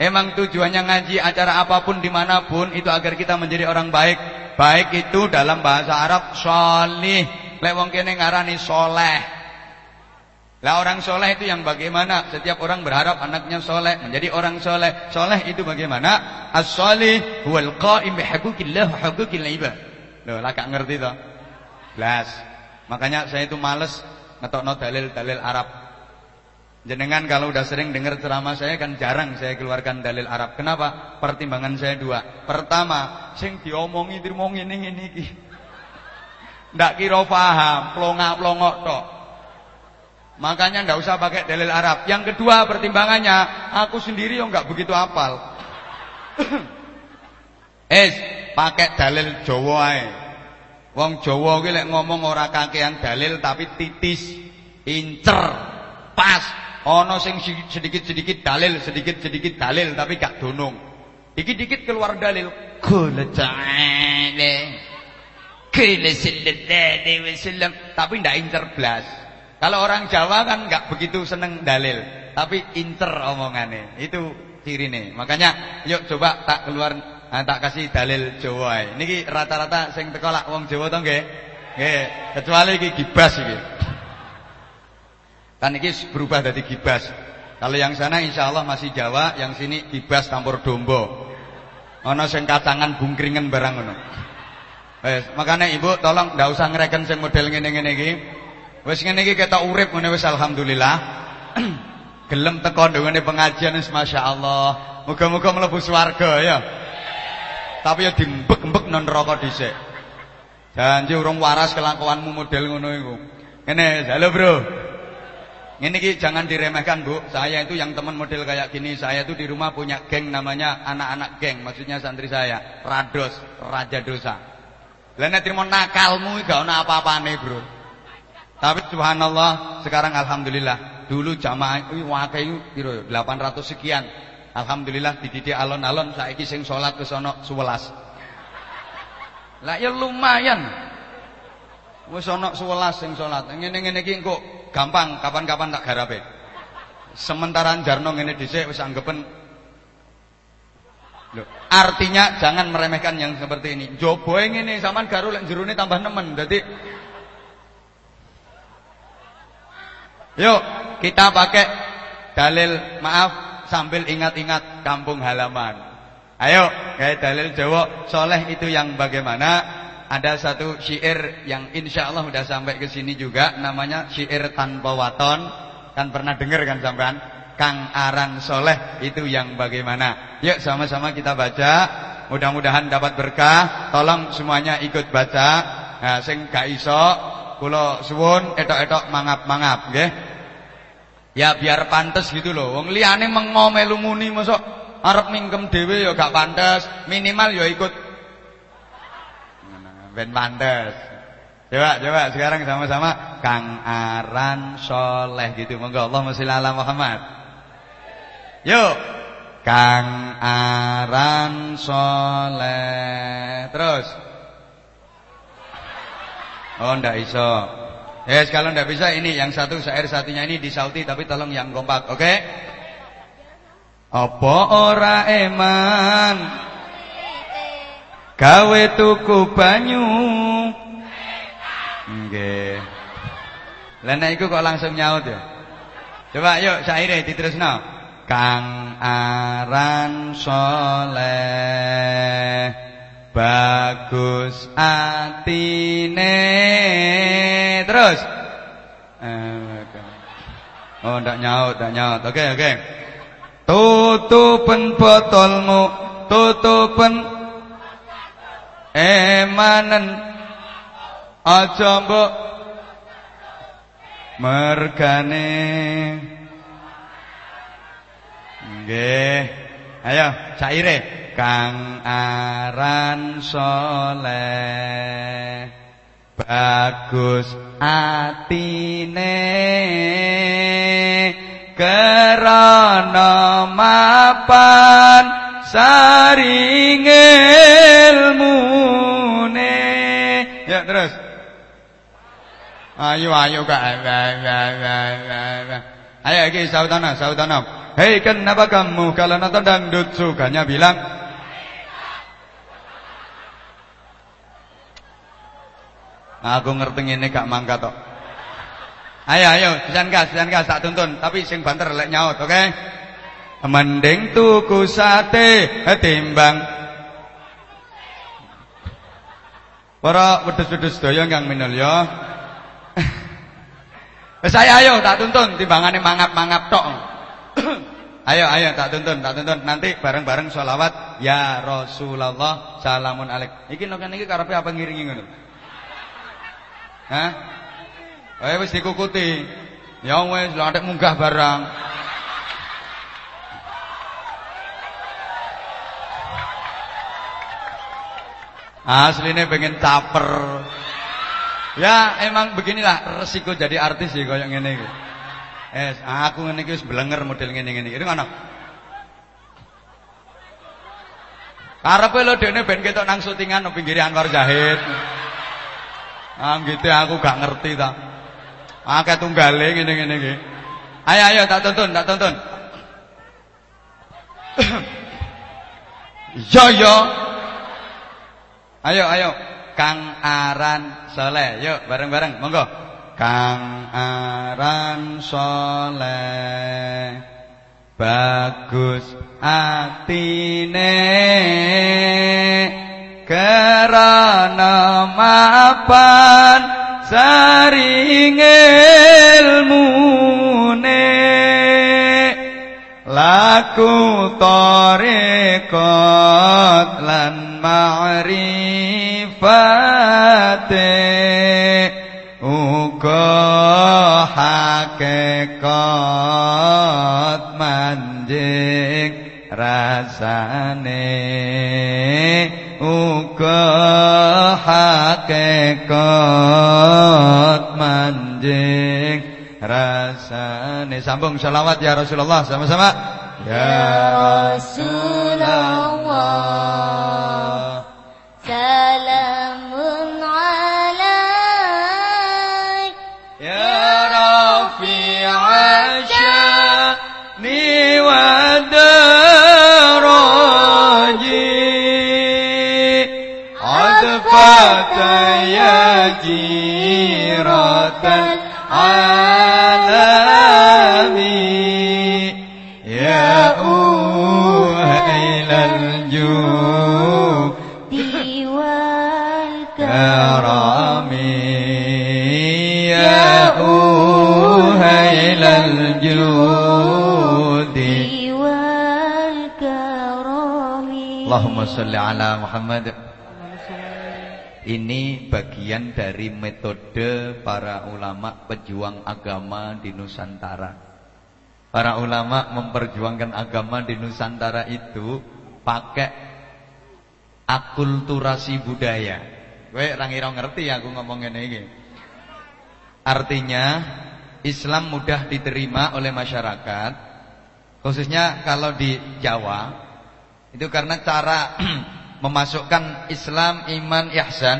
Emang tujuannya ngaji acara apa pun di mana pun itu agar kita menjadi orang baik. Baik itu dalam bahasa Arab solih. Lewong kene ngarani soleh. Lah orang soleh itu yang bagaimana? Setiap orang berharap anaknya soleh menjadi orang soleh. Soleh itu bagaimana? As-solih huwal qa'im bihaqukillah wa haqukil ibad. Loh, lah gak ngerti toh? Blas. Makanya saya itu males ngetokno dalil-dalil Arab. Jenengan kalau udah sering dengar ceramah saya kan jarang saya keluarkan dalil Arab. Kenapa? Pertimbangan saya dua. Pertama, sing diomongi dirmongi ngene iki. Ndak kira paham, plongak-plongok tok. Makanya ndak usah pakai dalil Arab. Yang kedua pertimbangannya, aku sendiri yang nggak begitu hafal. <clears throat> Es, pakai dalil Jawa ae. Wong Jawa kuwi lek ngomong ora kakean dalil tapi titis, incer, pas. Ana sing sedikit-sedikit dalil, sedikit-sedikit dalil tapi gak donong. Dikit-dikit keluar dalil. Sallallahu alaihi wasallam tapi ndak incer blas. Kalau orang Jawa kan nggak begitu seneng dalil, tapi inter omongannya. Itu ciri nih. Makanya yuk coba tak keluar nah, tak kasih dalil Jawa. Niki rata-rata sing teko lak wong Jawa to nggih? Nggih, kecuali iki gibas iki. Kan iki berubah dari gibas. Kalau yang sana insya Allah masih Jawa, yang sini gibas campur dombo. Ana sing kacangan bungkringan barang ngono. Wes, makanya Ibu tolong ndak usah ngereken sing model ngene-ngene iki. Wis ngene iki ketok urip ngene wis alhamdulillah. <clears throat> Gelem teko ndongane pengajian wis masyaallah. Muga-muga mlebu swarga ya. Tapi ya dimbek-embek non neraka dhisik. Janji urung waras kelakuanmu model ngono iku. Ngene, halo Bro. Ngene iki jangan diremehkan, Bu. Saya itu yang teman model kayak gini, saya itu di rumah punya geng namanya anak-anak geng, maksudnya santri saya, Rados, Raja Dosa. Lah nek trimo nakalmu gak ana apa-apane, Bro. Tapi subhanallah sekarang alhamdulillah. Dulu jamaah iki wae piro 800 sekian. Alhamdulillah dididik alon-alon saiki sing salat wis ana 11. Lah ya lumayan. Wis ana 11 sing salat. Ngene-ngene iki engko gampang kapan-kapan tak garape. Sementara Jarno ngene dhisik wis anggepen Loh, artinya jangan meremehkan yang seperti ini. Joboe ngene sampean garu lek jerone tambah nemen. Dadi Yuk, kita pakai dalil maaf sambil ingat-ingat kampung halaman. Ayo, kayak dalil Jawa, soleh itu yang bagaimana? Ada satu syair yang insya Allah sudah sampai ke sini juga, namanya syair tanpa waton. Kan pernah dengar kan sampean? Kang Aran Soleh itu yang bagaimana? Yuk sama-sama kita baca. Mudah-mudahan dapat berkah. Tolong semuanya ikut baca. Nah, sing gak iso etok-etok mangap-mangap nggih. Ya biar pantes gitu loh. Wong liyane mengo melu muni mosok arep mingkem dhewe ya gak pantes. Minimal ya ikut ben pantes. Coba coba sekarang sama-sama Kang Aran Soleh gitu. Monggo Allahumma sholli ala Muhammad. Yuk. Kang Aran Soleh. Terus. Oh ndak iso. Yes, kalau ndak bisa ini yang satu syair satunya ini disauti tapi tolong yang kompak, oke? Okay? Apa ora eman gawe tuku banyu? Nggih. Lah nek kok langsung nyaut ya. Coba yuk syaire diterusno. Kang aran soleh bagus atine. Terus. Oh ndak nyaut ndak nyaut. Oke oke. Tutupen botolmu tutupen. Emanen. Aja mbok. Mergane. Nggih ayo caire kang aran soleh. Bagus atine. Kerana mapan saring ilmune. Ya terus. Ayo ayo kak ayo iki sautana sautana hei kenapa kamu kalau nonton dangdut sukanya bilang aku ngerti ini gak mangkat tok Ayo ayo, sisan gas, sisan gas tak tuntun, tapi sing banter lek nyaut, oke? Okay? Mending tuku sate timbang Para wedhus-wedhus sedaya kang minulya. Wis saya ayo tak tuntun timbangane mangap-mangap tok. <coughs> ayo ayo tak tuntun, tak tuntun. Nanti bareng-bareng sholawat ya Rasulullah salamun alaik. Iki nek niki karepe apa ngiringi ngono? Hah? Eh wis dikukuti. Ya wis atik munggah barang. Aslinya pengen caper. Ya emang beginilah resiko jadi artis sih koyo ngene iki. Eh aku ngene iki wis blenger model ngene-ngene iki. Ngono. Karepe lho dekne ben ketok nang syutingan nang pinggir Anwar Zahid. Ah gitu aku gak ngerti ta. Akeh tunggale ngene-ngene iki. Ayo ayo tak tonton, tak tonton. <coughs> Yo yo. Ayo ayo Kang Aran Soleh. Yuk bareng-bareng monggo. Kang Aran Soleh. Bagus atine kerana mapan saring ilmune laku tarekat lan ma'rifate hakikat manjing rasane uga hakikat manjing rasane. Sambung selawat ya Rasulullah sama-sama. Ya Rasulullah يا جيرة العالم يا أهل الجود. والكرم يا أهل الجود. والكرم اللهم صل على محمد. Ini bagian dari metode para ulama pejuang agama di Nusantara. Para ulama memperjuangkan agama di Nusantara itu pakai akulturasi budaya. Kowe ra ngerti aku ngomong ini. Artinya Islam mudah diterima oleh masyarakat khususnya kalau di Jawa itu karena cara <clears throat> memasukkan Islam, iman, ihsan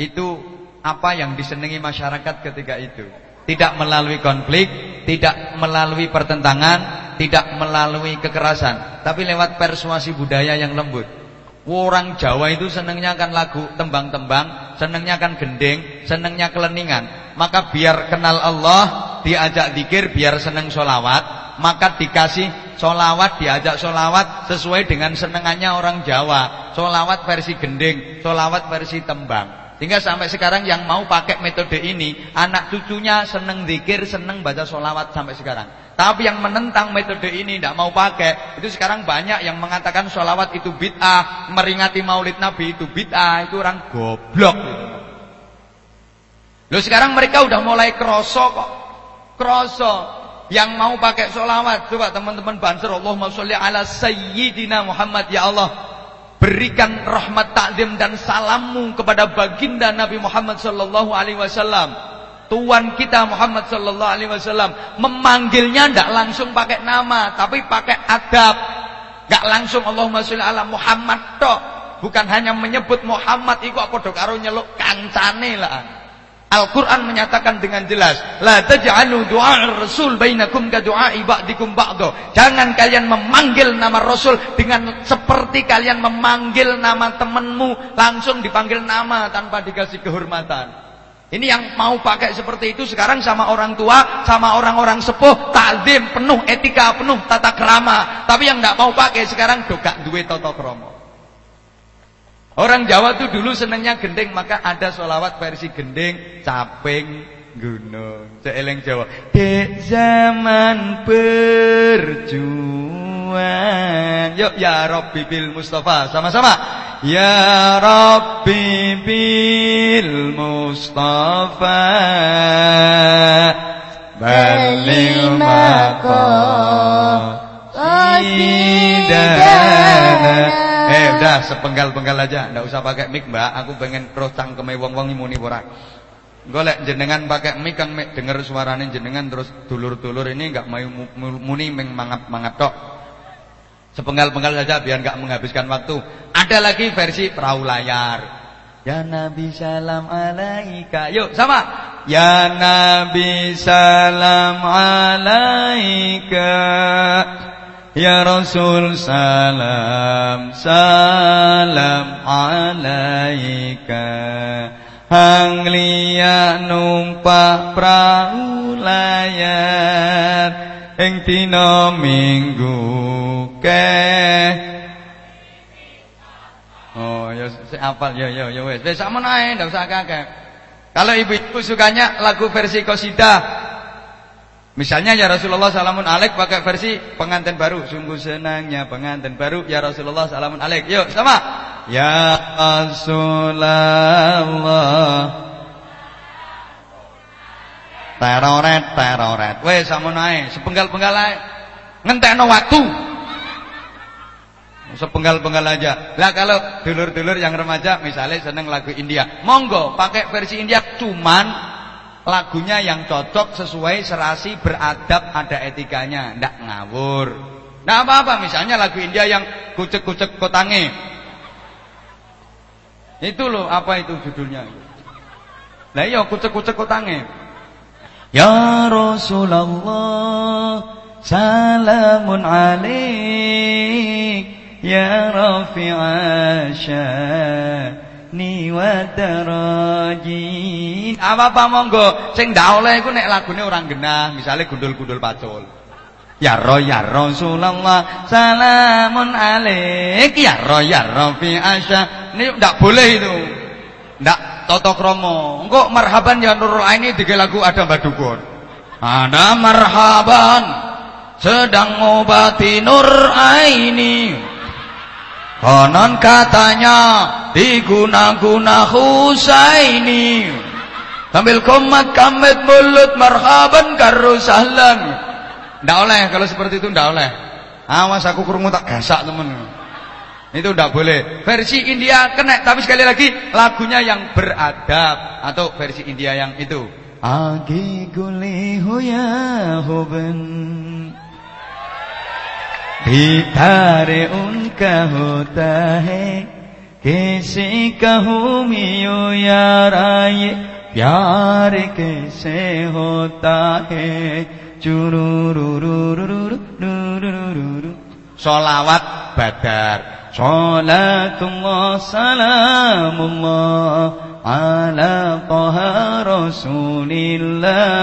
itu apa yang disenangi masyarakat ketika itu. Tidak melalui konflik, tidak melalui pertentangan, tidak melalui kekerasan, tapi lewat persuasi budaya yang lembut. Orang Jawa itu senangnya kan lagu tembang-tembang, senangnya kan gending, senangnya keleningan. Maka biar kenal Allah, diajak dikir, biar seneng solawat, maka dikasih solawat, diajak solawat sesuai dengan senengannya orang Jawa. Solawat versi gending, solawat versi tembang. Sehingga sampai sekarang yang mau pakai metode ini, anak cucunya seneng zikir, seneng baca solawat sampai sekarang. Tapi yang menentang metode ini tidak mau pakai, itu sekarang banyak yang mengatakan solawat itu bid'ah, meringati maulid Nabi itu bid'ah, itu orang goblok. Loh sekarang mereka udah mulai kroso kok, kroso. Yang mau pakai solawat, coba teman-teman banser, Allahumma sholli ala Sayyidina Muhammad ya Allah. Berikan rahmat takdim dan salammu kepada baginda Nabi Muhammad sallallahu alaihi wasallam. Tuan kita Muhammad sallallahu alaihi wasallam memanggilnya tidak langsung pakai nama, tapi pakai adab. Enggak langsung Allahumma sholli ala Muhammad tok. Bukan hanya menyebut Muhammad iku apa karo nyeluk kancane lah. Al-Quran menyatakan dengan jelas La taj'alu du'a rasul bainakum ka du'ai ba'dikum ba'do Jangan kalian memanggil nama Rasul Dengan seperti kalian memanggil nama temanmu Langsung dipanggil nama tanpa dikasih kehormatan ini yang mau pakai seperti itu sekarang sama orang tua, sama orang-orang sepuh, takzim penuh, etika penuh, tata kerama. Tapi yang tidak mau pakai sekarang dogak duit toto kromo. Orang Jawa tuh dulu senengnya gending, maka ada sholawat versi gending, caping, gunung. Seeleng Jawa. Di zaman berjuang. Yuk ya Rabbi bil Mustafa. Sama-sama. Ya Rabbi bil Mustafa. Baligh maqam. Qasidana. Eh udah sepenggal-penggal aja, ndak usah pakai mic, Mbak. Aku pengen terus cangkeme wong-wong muni ora. Golek jenengan pakai mic kang denger suarane jenengan terus dulur-dulur ini enggak mau muni meng mangap-mangap tok. Sepenggal-penggal saja biar enggak menghabiskan waktu. Ada lagi versi perahu layar. Ya Nabi salam alaika. Yuk sama. Ya Nabi salam alaika. Ya Rasul salam salam alaika. Hang liya numpak perahu layar Ing dina minggu ke Oh ya apal ya ya ya wis. Wis sakmono ae ndak usah kakek Kalau ibu-ibu sukanya lagu versi qasidah Misalnya ya Rasulullah salamun alaik pakai versi pengantin baru. Sungguh senangnya pengantin baru ya Rasulullah salamun alaik. Yuk sama. Ya Rasulullah. Teroret teroret. Wes sama naik sepenggal-penggal ae. Ngentekno waktu. Sepenggal-penggal aja. Lah kalau dulur-dulur yang remaja misalnya seneng lagu India, monggo pakai versi India cuman lagunya yang cocok sesuai serasi beradab ada etikanya. Ndak ngawur. Nah apa-apa misalnya lagu India yang kucek-kucek kotange. Itu loh apa itu judulnya? Nah iya kucek-kucek kotange. Ya Rasulullah salamun alaik. Ya rafi'asya ni wa darajin. Apa-apa monggo. Sing ndak oleh iku nek lagune orang genah misale gundul-gundul pacul. Ya ro ya Rasulullah salamun alaik. Ya ro ya Rafi asya. Ini ndak boleh itu. Ndak toto kromo. Engko marhaban ya Nurul Aini tiga lagu ada badukun ada marhaban sedang ngobati Nur Aini Konon katanya diguna-guna Husaini. Sambil komat kamit mulut marhaban karo sahlan. Ndak oleh kalau seperti itu ndak oleh. Awas aku kurung tak gasak temen. Itu ndak boleh. Versi India kena Tapi sekali lagi lagunya yang beradab. Atau versi India yang itu. Agi guli huya huben भीतर उनका होता है कैसे कहूँ मियो यार आए प्यार कैसे होता है चुरुरुरुरुरुरुरुरुरु सलावत बदर सलातुल्लाह सलामुल्लाह अला तहा रसूलिल्लाह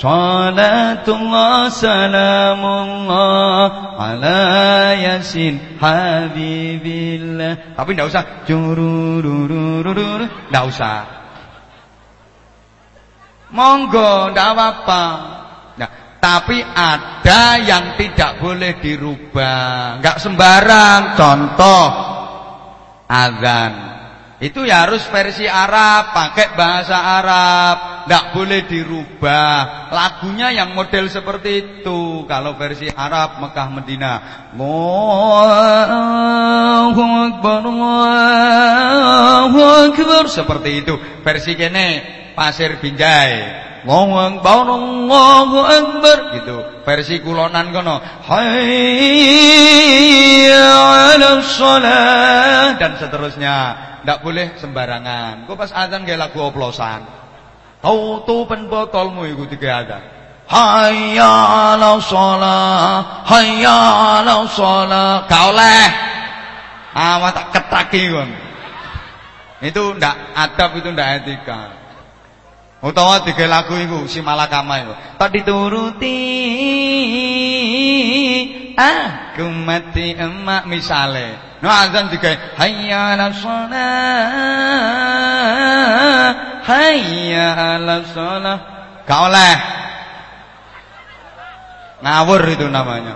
Salatullah salamullah ala yasin habibillah. Tapi enggak usah jurururururur, enggak usah. Monggo enggak apa-apa. Nah, tapi ada yang tidak boleh dirubah. Enggak sembarang. Contoh azan. Itu ya harus versi Arab, pakai bahasa Arab, tidak boleh dirubah. Lagunya yang model seperti itu. Kalau versi Arab Mekah Medina, Allahu Akbar, Allahu Akbar seperti itu. Versi kene Pasir Binjai. Akbar, Allahu Akbar gitu. Versi kulonan kono. Hayya 'alas shalah dan seterusnya. Ndak boleh sembarangan. Kok pas azan kayak lagu oplosan. Tau pen botolmu iku tiga azan. Hayya 'ala shalah, hayya 'ala shalah. Kau oleh. Amat tak ketaki. Itu ndak adab itu ndak etika. Utawa tiga lagu iku si malakama itu. Tak dituruti aku mati emak misale. No azan digawe hayya 'alas shalah hayya 'alas shalah. Gak oleh. Ngawur itu namanya.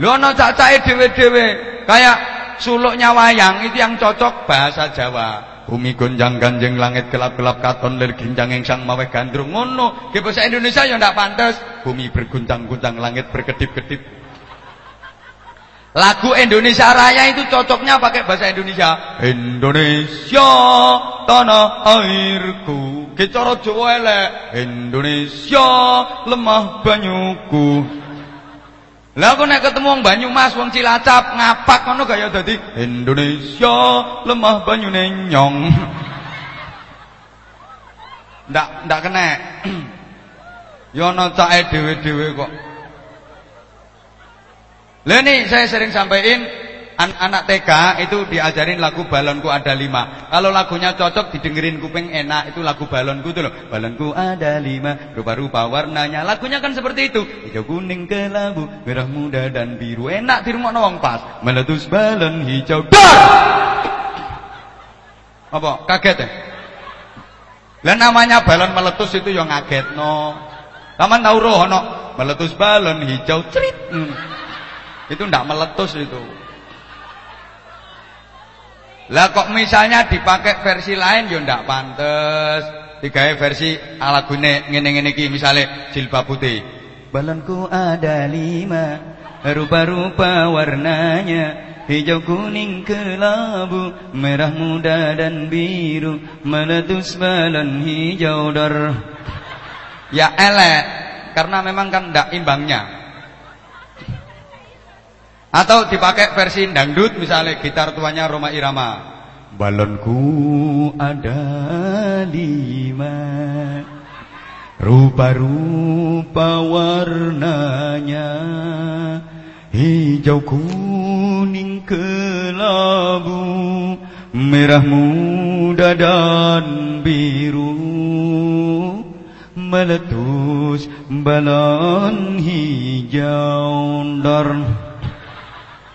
Lho ana cacake dhewe-dhewe kayak suluknya wayang itu yang cocok bahasa Jawa. Bumi gonjang ganjeng langit gelap-gelap katon lir ginjang sang mawe gandrung ngono. Ki bahasa Indonesia ya ndak pantes. Bumi berguncang-guncang langit berkedip-kedip Lagu Indonesia Raya itu cocoknya pakai bahasa Indonesia. Indonesia tanah airku. Ki cara Jawa elek. Indonesia lemah banyuku. Lah aku nek ketemu wong Banyumas, wong Cilacap, ngapak ngono gaya dadi Indonesia lemah banyune nyong. <laughs> Ndak ndak kena. <clears throat> Ya ana cake dhewe-dhewe kok. Lah saya sering sampaikan anak-anak TK itu diajarin lagu balonku ada lima. Kalau lagunya cocok didengerin kuping enak itu lagu balonku tuh loh. Balonku ada lima, rupa-rupa warnanya. Lagunya kan seperti itu. Hijau kuning kelabu, merah muda dan biru. Enak di rumah nawang pas. Meletus balon hijau. Dar! Apa? Kaget ya? Lah namanya balon meletus itu yang ngaget no. Taman tahu roh no. Meletus balon hijau cerit. Hmm. Itu ndak meletus itu. Lah kok misalnya dipakai versi lain ya ndak pantes. Digawe versi ala gune ngene-ngene iki misale jilbab putih. Balonku ada lima, rupa-rupa warnanya. Hijau kuning kelabu Merah muda dan biru Meletus balon hijau dar Ya elek Karena memang kan tidak imbangnya atau dipakai versi dangdut misalnya gitar tuanya Roma Irama. Balonku ada lima. Rupa-rupa warnanya Hijau kuning kelabu Merah muda dan biru. Meletus balon hijau dar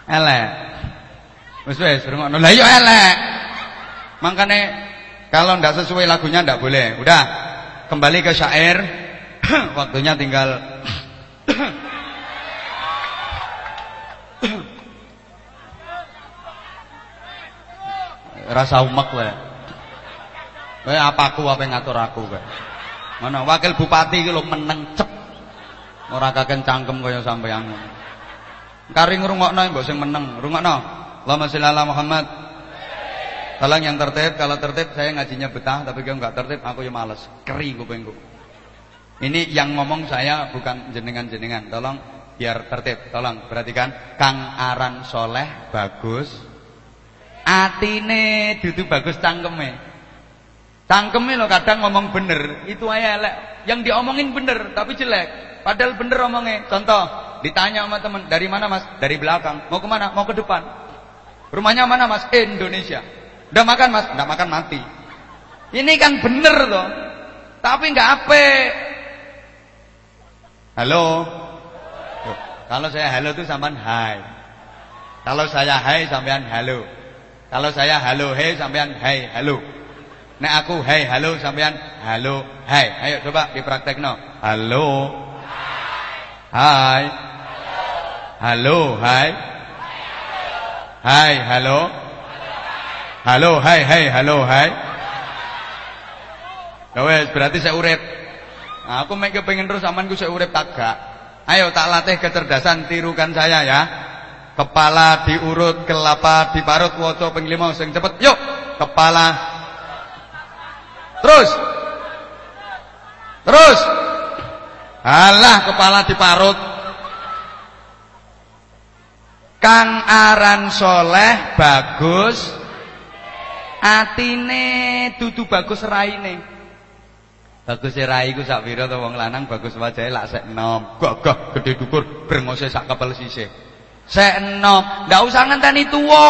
elek. Wis wis rungokno. Lah iya elek. Makane kalau ndak sesuai lagunya ndak boleh. Udah, kembali ke syair. <clears throat> Waktunya tinggal <clears throat> rasa umek kowe. Kowe apaku apa ngatur aku kowe. Mana wakil bupati iki lho meneng cep. Ora kakek cangkem kaya sampeyan. Kari ngrungokno mbok sing meneng. Rungokno. Allahumma sholli ala Muhammad. Tolong yang tertib, kalau tertib saya ngajinya betah, tapi kalau enggak tertib aku ya males. Kering kupingku. Ini yang ngomong saya bukan jenengan-jenengan. Tolong biar tertib. Tolong perhatikan. Kang aran soleh bagus. Atine dudu bagus cangkeme. Cangkeme lo kadang ngomong bener, itu aja elek. Yang diomongin bener tapi jelek. Padahal bener omongnya. Contoh, Ditanya sama teman, dari mana mas? Dari belakang. Mau ke mana? Mau ke depan. Rumahnya mana mas? Indonesia. Udah makan mas? Udah makan mati. Ini kan bener loh. Tapi nggak apa. Halo. Loh, kalau saya halo itu sampean hai. Kalau saya hai sampean halo. Kalau saya halo hai sampean hai halo. Nek aku hai halo sampean halo hai. Ayo coba dipraktekno. Halo. Hai. Halo, hai. Hai, halo. Halo, hai, hai, halo, hai. Ya wes, berarti saya urip. Nah, aku mek kepengin terus amanku saya urip tagak. Ayo tak latih kecerdasan tirukan saya ya. Kepala diurut, kelapa diparut, waca ping 5 sing cepet. Yuk, kepala. Terus. Terus. Alah kepala diparut. Kang aran soleh bagus atine dudu bagus raine. Bagus rai ku sak pira to wong lanang bagus wajahe lak sek enom. Gagah gede dukur brengose sak kepel sisih. Sek enom, ndak usah ngenteni tuwa,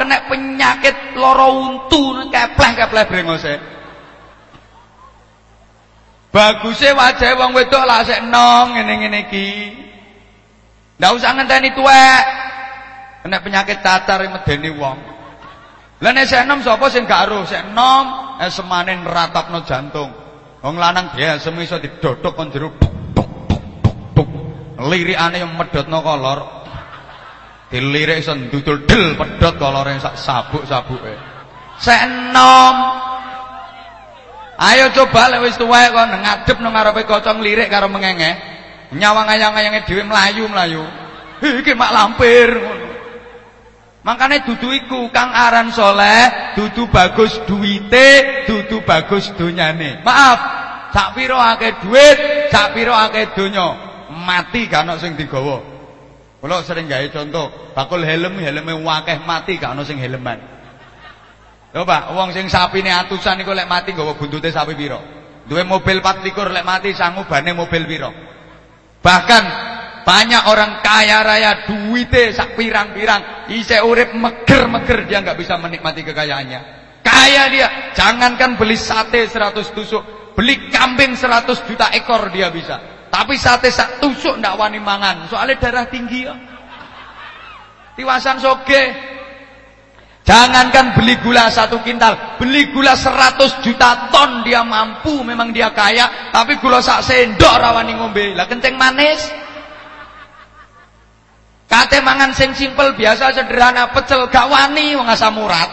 kena penyakit lara untu kepleh-kepleh brengose. Baguse wajahe wong wedok lak sek enom ngene-ngene iki. Ndak usah ngenteni tuwek. Kena penyakit cacar medeni wong. Lah nek sek enom sapa sing gak aruh? Sek enom eh, semane nratapno jantung. Wong lanang biasa iso didodhok kon jero lirikane yang medhotno kolor. Dilirik iso ndudul del pedhot kolore sak sabuk-sabuke. Sek enom. Ayo coba lek wis tuwek kon ngadep nang ngarepe kaca lirik karo mengenge. Nyawang ayang-ayange dhewe mlayu-mlayu. Iki mak lampir ngono. Makanya dudu iku kang aran soleh, dudu bagus duite, dudu bagus donyane. Maaf, sak pira akeh duit, sak pira akeh donya, mati gak ono sing digawa. Kula sering gawe contoh, bakul helm helme wakeh mati gak ono sing helman. Coba wong sing sapine atusan iku lek mati nggawa buntute sapi pira? Duwe mobil 24 lek mati sangu bane mobil pira? Bahkan banyak orang kaya raya duitnya sak pirang-pirang, isih urip meger-meger dia nggak bisa menikmati kekayaannya. Kaya dia, jangankan beli sate 100 tusuk, beli kambing 100 juta ekor dia bisa. Tapi sate sak tusuk ndak wani mangan, soalnya darah tinggi ya. Tiwasan soge. Jangankan beli gula satu kintal, beli gula 100 juta ton dia mampu, memang dia kaya, tapi gula sak sendok rawani ngombe. Lah kencing manis. Kate mangan sing simpel biasa sederhana pecel gak wani wong asam urat.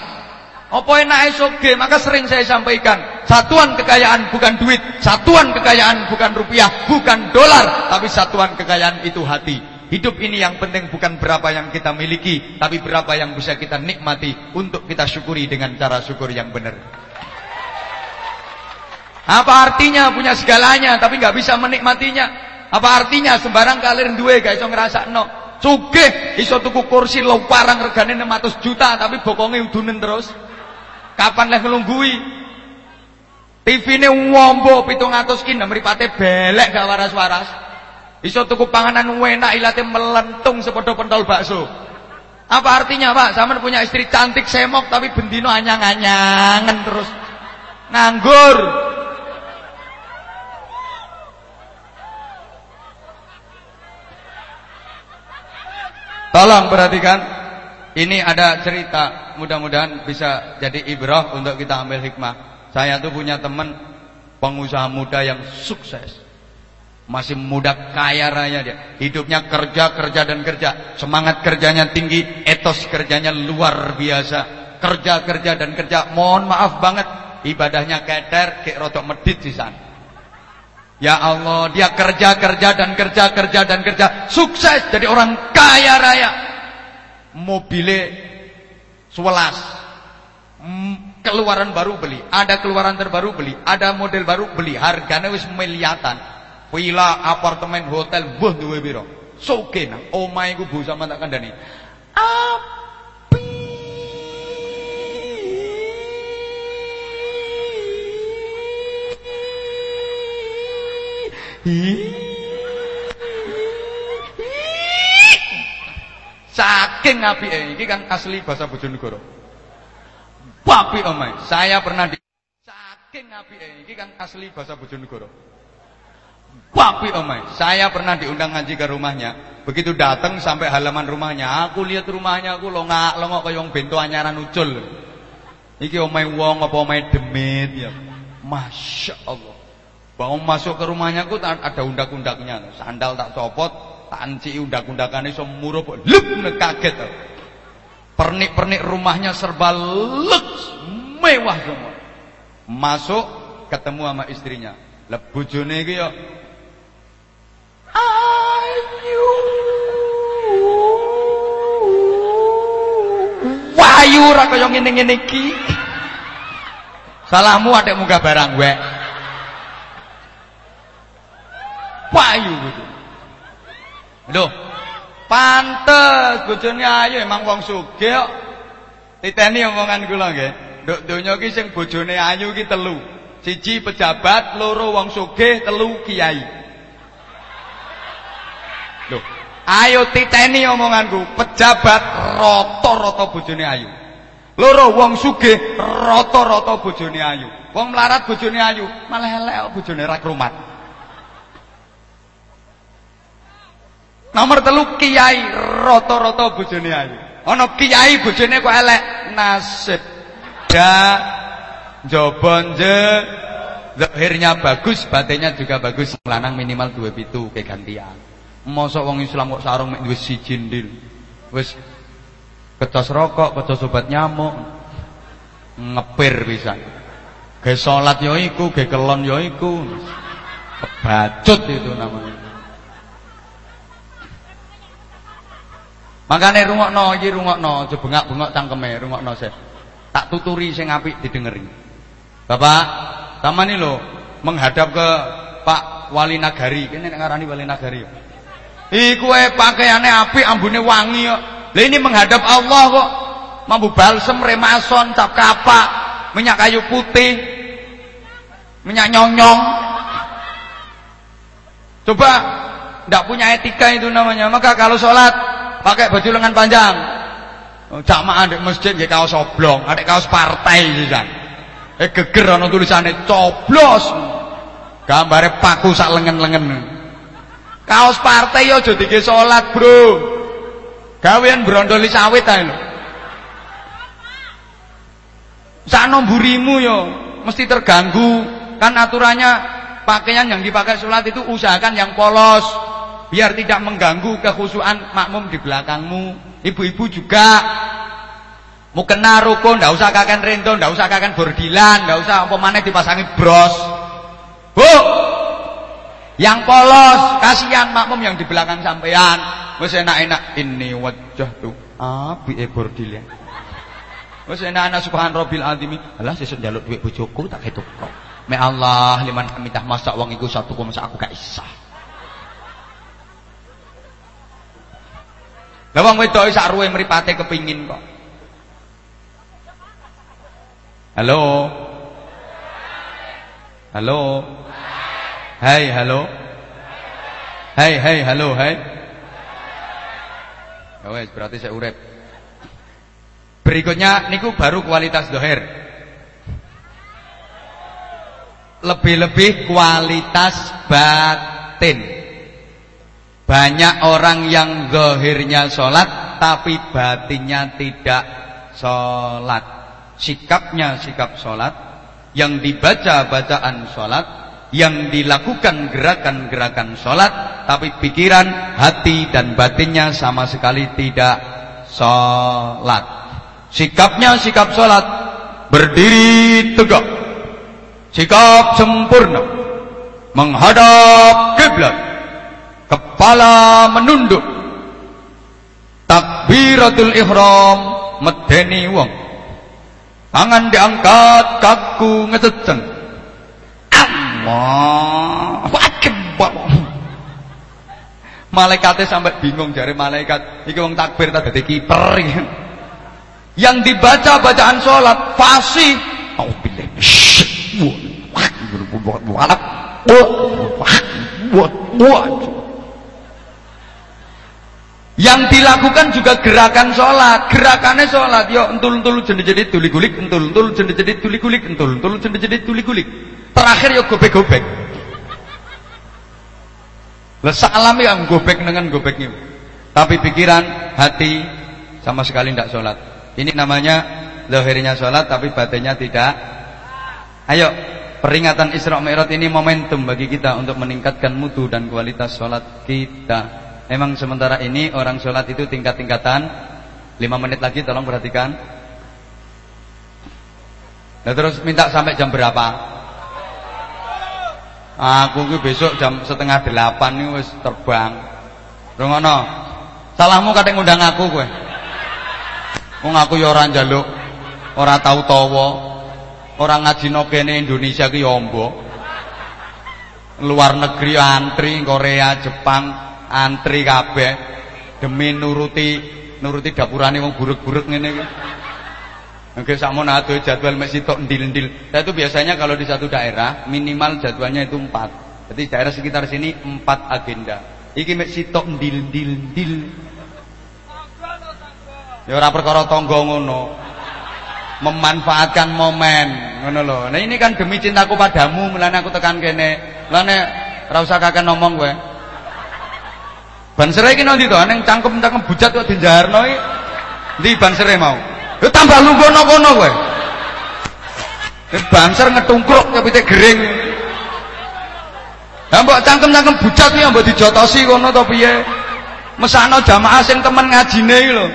Apa enake soge? Maka sering saya sampaikan, satuan kekayaan bukan duit, satuan kekayaan bukan rupiah, bukan dolar, tapi satuan kekayaan itu hati. Hidup ini yang penting bukan berapa yang kita miliki, tapi berapa yang bisa kita nikmati untuk kita syukuri dengan cara syukur yang benar. Apa artinya punya segalanya tapi nggak bisa menikmatinya? Apa artinya sembarang kalian duwe gak iso ngrasakno? Sugih iso tuku kursi lo parang regane 600 juta tapi bokonge udunen terus. Kapan leh nglunggui? TV-ne wombo 700 ki mripate belek gak waras-waras. Iso tuku panganan enak ilate melentung sepodo pentol bakso. Apa artinya, Pak? Sama punya istri cantik semok tapi bendino anyang-anyangan terus. Nganggur. Tolong perhatikan Ini ada cerita Mudah-mudahan bisa jadi ibrah Untuk kita ambil hikmah. Saya tuh punya teman Pengusaha muda yang sukses. Masih muda kaya raya dia. Hidupnya kerja, kerja dan kerja. Semangat kerjanya tinggi Etos kerjanya luar biasa. Kerja, kerja dan kerja. Mohon maaf banget Ibadahnya keter, kayak rotok medit di sana Ya Allah, dia kerja, kerja dan kerja, kerja dan kerja, sukses jadi orang kaya raya. Mobilnya sewelas, mm, keluaran baru beli, ada keluaran terbaru beli, ada model baru beli, harganya wis miliatan. Villa, apartemen, hotel, buh duwe biro. Soke nang omahe ku bu sama tak kandhani. Saking apike iki kan asli bahasa Bojonegoro. Papi omai, saya pernah di Saking apike iki kan asli bahasa Bojonegoro. Papi omai. Saya pernah diundang ngaji ke rumahnya. Begitu datang sampai halaman rumahnya, aku lihat rumahnya aku longak longok kayak wong bento anyaran ucul. Iki omai wong apa omai demit ya. Masya Allah. Bangun masuk ke rumahnya aku ada undak-undaknya. Sandal tak copot, tak anci undak-undakannya iso muruh lep kaget. Pernik-pernik rumahnya serba lek mewah semua. Masuk ketemu sama istrinya. Bojone iki ya Ayu. Wayu ora kaya ngene-ngene iki. Salahmu adek munggah barang wek. Wayu gitu. Loh, pantes bojone ayu emang wong sugih kok. Titeni omongan kula nggih. Nduk donya iki sing bojone ayu iki telu. Siji pejabat, loro wong sugih, telu kiai. Loh, ayo titeni omonganku. Pejabat rata-rata bojone ayu. Loro wong sugih rata-rata bojone ayu. Wong melarat bojone ayu, malah elek bojone ra krumat. Nomor telu kiai rata-rata bojone ayu. Ana kiai bojone kok elek, nasib. Da jobonje zahirnya bagus, batinnya juga bagus. Lanang minimal dua pitu kegantian. Mosok wong Islam kok sarung mek duwe siji ndil. Wis kecos rokok, kecos obat nyamuk. Ngepir bisa. Ge salat ya iku, ge kelon ya iku. Itu namanya. Makane rungokno iki rungokno, aja bengak-bengok cangkeme, rungokno sih. Tak tuturi sing apik didengeri. Bapak, taman ini lho menghadap ke Pak Wali Nagari. Kene nek ngarani Wali Nagari. Iku ae pakaiane apik, ambune wangi. Lah ini menghadap Allah kok. Mampu balsem, remason, cap kapak, minyak kayu putih, minyak nyonyong. Coba ndak punya etika itu namanya. Maka kalau sholat pakai baju lengan panjang. Jamaah di masjid nggih kaos oblong, ada kaos partai sisan. Eh geger ana tulisane coblos. Gambare paku sak lengen-lengen. Kaos partai yo aja dike salat, Bro. Gawean brondoli sawit ae lho. Sakno mburimu yo mesti terganggu. Kan aturannya pakaian yang dipakai sholat itu usahakan yang polos biar tidak mengganggu kekhusyuan makmum di belakangmu. Ibu-ibu juga mau kena rukun, ndak usah kakan rento, ndak usah kakan bordilan, ndak usah apa maneh dipasangi bros. Bu, yang polos, kasihan makmum yang di belakang sampean. Wis enak-enak ini wajah tuh. Api e bordil ya. Wis enak-enak subhan rabbil azimi. Alah sesuk njaluk duit bojoku tak ketuk kok. Me Allah liman hamidah masak wong iku satu koma aku gak isah. Lah wong wedok sak ruwe mripate kepingin kok. Halo. Halo. Hai, halo. Hai, hai, halo, hai. Ya wes, berarti saya urep. Berikutnya niku baru kualitas doher. Lebih-lebih kualitas batin. Banyak orang yang gohirnya sholat tapi batinnya tidak sholat. Sikapnya sikap sholat, yang dibaca bacaan sholat, yang dilakukan gerakan-gerakan sholat tapi pikiran, hati dan batinnya sama sekali tidak sholat. Sikapnya sikap sholat berdiri tegak. Sikap sempurna menghadap kiblat kepala menunduk takbiratul ihram medeni wong tangan diangkat kaku ngececeng Allahu akbar. Malaikatnya sampai bingung dari malaikat. Iki wong takbir tak dadi kiper Yang dibaca bacaan sholat fasih. Auzubillahi yang dilakukan juga gerakan sholat gerakannya sholat yo entul entul jenis jenis tuli gulik entul entul jenis jenis tuli gulik entul entul jenis jenis tuli gulik Terakhir ya gobek-gobek. Lah salam ya gobek dengan gobeknya. Tapi pikiran, hati sama sekali tidak sholat. Ini namanya lahirnya sholat tapi batinnya tidak. Ayo, peringatan Isra Mi'raj ini momentum bagi kita untuk meningkatkan mutu dan kualitas sholat kita. Memang sementara ini orang sholat itu tingkat-tingkatan. 5 menit lagi tolong perhatikan. Nah terus minta sampai jam berapa? Aku ki besok jam setengah delapan nih wis terbang. Rungono. Salahmu kadang ngundang aku kowe. Wong aku ya ora njaluk, ora tau tawa. Ora ngajino kene Indonesia ki yombo. Ya Luar negeri antri Korea, Jepang antri kabeh demi nuruti nuruti dapurane wong buruk-buruk ngene iki. Oke, sakmono atuh jadwal mesti tok ndil-ndil. Nah, itu biasanya kalau di satu daerah minimal jadwalnya itu empat. Jadi daerah sekitar sini empat agenda. Iki mek sitok ndil-ndil-ndil. Ya ora perkara tangga ngono. Memanfaatkan momen, ngono lho. Nah ini kan demi cintaku padamu, mulane aku tekan kene. Lane ora usah kakek ngomong kowe. Ban serai iki nanti to, ning cangkem-cangkem bujat kok dijarno. Ndi ban serai mau? Lu tambah lu kono-kono kowe. Banser ngetungkruk kepitik gering. Lah cangkem-cangkem bucat ya mbok dijotosi kono to piye? Mesakno jamaah sing temen ngajine iki lho.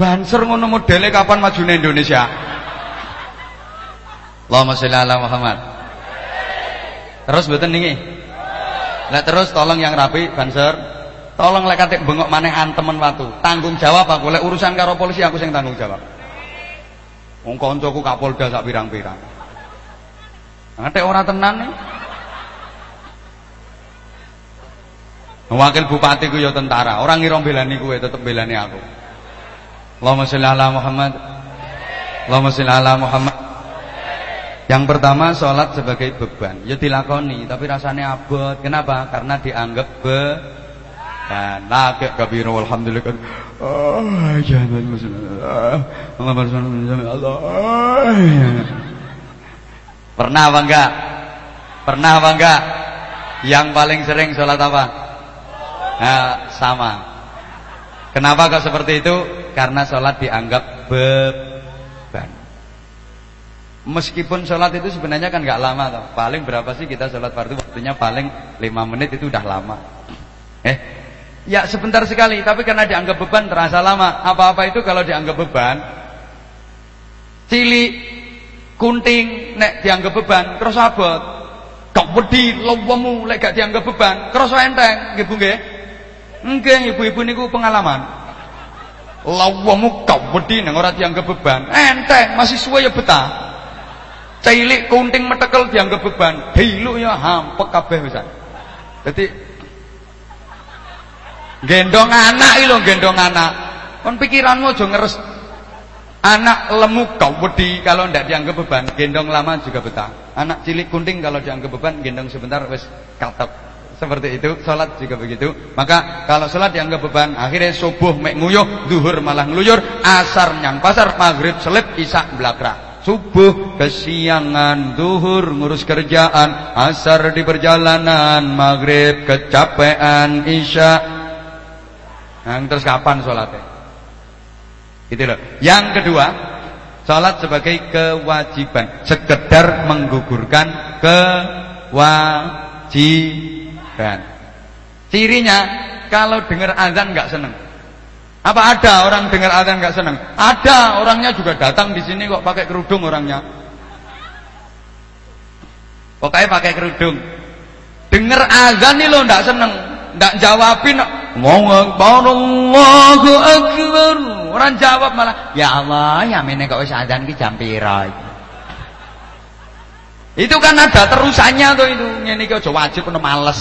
Banser ngono modele kapan majune Indonesia? Allahumma sholli ala Muhammad. Terus mboten niki. Lah terus tolong yang rapi banser. Tolong lek katik bengok maneh antemen watu. Tanggung jawab aku lek urusan karo polisi aku sing tanggung jawab. Wong kancaku Kapolda sak pirang-pirang. Ngetek ora tenan nih. Wakil bupati ku ya tentara, orang ngira belani kowe tetep belani aku. Allahumma sholli ala Muhammad. Allahumma sholli ala Muhammad. Yang pertama sholat sebagai beban, ya dilakoni tapi rasanya abot. Kenapa? Karena dianggap beban. Nah, kayak kabiru alhamdulillah. Oh, jangan Allah. Pernah apa enggak? Pernah apa enggak? Yang paling sering sholat apa? Nah, sama. Kenapa kok seperti itu? Karena sholat dianggap beban. Meskipun sholat itu sebenarnya kan nggak lama. Paling berapa sih kita sholat fardu? Waktunya paling 5 menit itu udah lama. Eh, Ya sebentar sekali, tapi karena dianggap beban terasa lama. Apa-apa itu kalau dianggap beban, cili, kunting, nek dianggap beban, terus abot. Kok wedi, lowemu, lek gak dianggap beban, terus enteng, Bu nggih? Nggih, ibu-ibu niku pengalaman. Lowemu kok wedi nang ora dianggap beban, enteng, masih suwe ya betah. Cilik kunting metekel dianggap beban, dilu ya hampek kabeh wisan. Dadi Gendong anak lho, gendong anak. Kon pikiranmu aja ngeres. Anak lemuk kau wedi kalau ndak dianggap beban, gendong lama juga betah. Anak cilik kunting kalau dianggap beban, gendong sebentar wis katok. Seperti itu, salat juga begitu. Maka kalau salat dianggap beban, akhirnya subuh mek nguyuh, zuhur malah ngluyur, asar nyang pasar, maghrib selip, isak blakrak. Subuh kesiangan, duhur ngurus kerjaan, asar di perjalanan, maghrib kecapean, isya Nah, terus kapan sholatnya? Itu loh. Yang kedua, sholat sebagai kewajiban, sekedar menggugurkan kewajiban. Cirinya kalau dengar azan nggak seneng. Apa ada orang dengar azan nggak seneng? Ada, orangnya juga datang di sini kok pakai kerudung orangnya. Pokoknya pakai kerudung. Dengar azan nih lo nggak seneng, nggak jawabin Allahu Akbar Allahu Akbar. Orang jawab malah ya Allah ya mene kok wis adzan ki jam pira itu kan ada terusannya tuh itu. Ngene iki aja wajib ono males.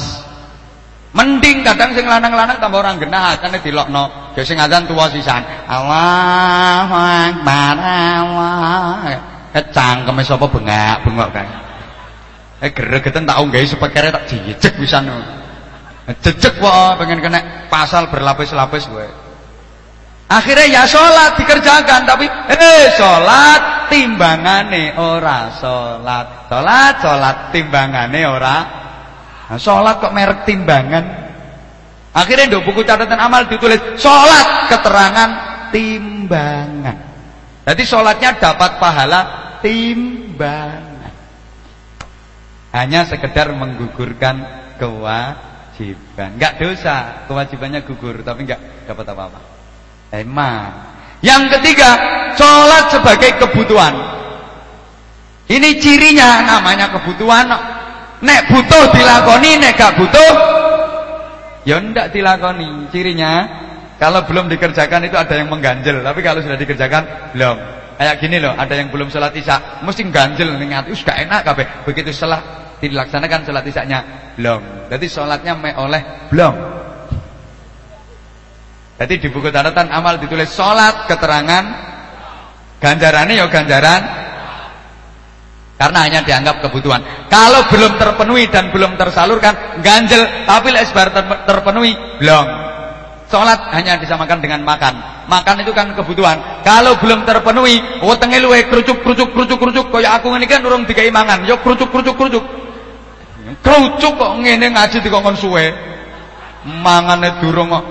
Mending kadang sing lanang-lanang tambah orang genah atane dilokno. Ya sing adzan tuwa sisan. Allahu Akbar Allah kecangkeme sapa bengak-bengok kae. Eh gregeten tak unggahi sepekere tak jijik pisan Jejek kok pengen kena pasal berlapis-lapis gue. Akhirnya ya sholat dikerjakan tapi eh sholat timbangane ora sholat sholat sholat timbangane ora nah, sholat kok merek timbangan Akhirnya di buku catatan amal ditulis sholat keterangan timbangan. Jadi sholatnya dapat pahala timbangan. Hanya sekedar menggugurkan kewajiban. Enggak dosa, kewajibannya gugur tapi enggak dapat apa-apa. Emang. Yang ketiga, sholat sebagai kebutuhan. Ini cirinya namanya kebutuhan. Nek butuh dilakoni, nek gak butuh Ya ndak dilakoni. Cirinya kalau belum dikerjakan itu ada yang mengganjel, tapi kalau sudah dikerjakan belum. Kayak gini loh, ada yang belum sholat isya, mesti ganjel ning ati, wis gak enak kabeh. Begitu setelah dilaksanakan sholat isyanya belum. Jadi sholatnya me oleh belum. Jadi di buku catatan amal ditulis sholat keterangan ganjarannya ya ganjaran karena hanya dianggap kebutuhan. Kalau belum terpenuhi dan belum tersalurkan, ganjel. Tapi lesbar terpenuhi, belum. Sholat hanya disamakan dengan makan. Makan itu kan kebutuhan. Kalau belum terpenuhi, wetenge luwe kerucuk kerucuk kerucuk kerucuk kaya aku ngene kan urung dikai mangan. Yo kerucuk kerucuk kerucuk. Kerucuk kok ngene ngaji dikongkon suwe. Mangane durung kok.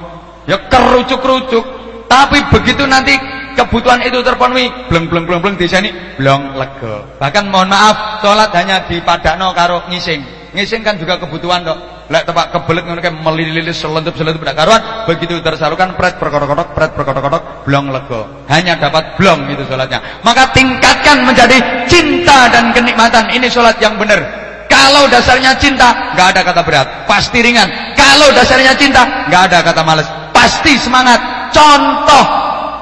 Ya kerucuk kerucuk. Tapi begitu nanti kebutuhan itu terpenuhi, bleng bleng bleng bleng sini blong lega. Bahkan mohon maaf, sholat hanya dipadakno karo ngising. Ngising kan juga kebutuhan dok. Lek tepak kebelet ngono kayak melililis selentup-selentup dak karuan, begitu tersalurkan pret perkodok-kodok, pret perkodok-kodok, blong lega. Hanya dapat blong itu sholatnya. Maka tingkatkan menjadi cinta dan kenikmatan. Ini sholat yang benar. Kalau dasarnya cinta, nggak ada kata berat, pasti ringan. Kalau dasarnya cinta, nggak ada kata males, pasti semangat. Contoh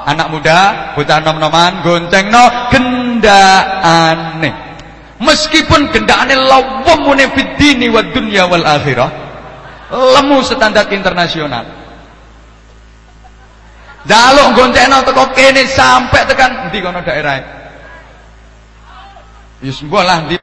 anak muda bocah nom-noman goncengno gendaane meskipun gendaane lawamune fid dini wad dunya wal akhirah lemu standar internasional. Jaluk goncengno teko kene sampai tekan ndi kono daerah Yus lah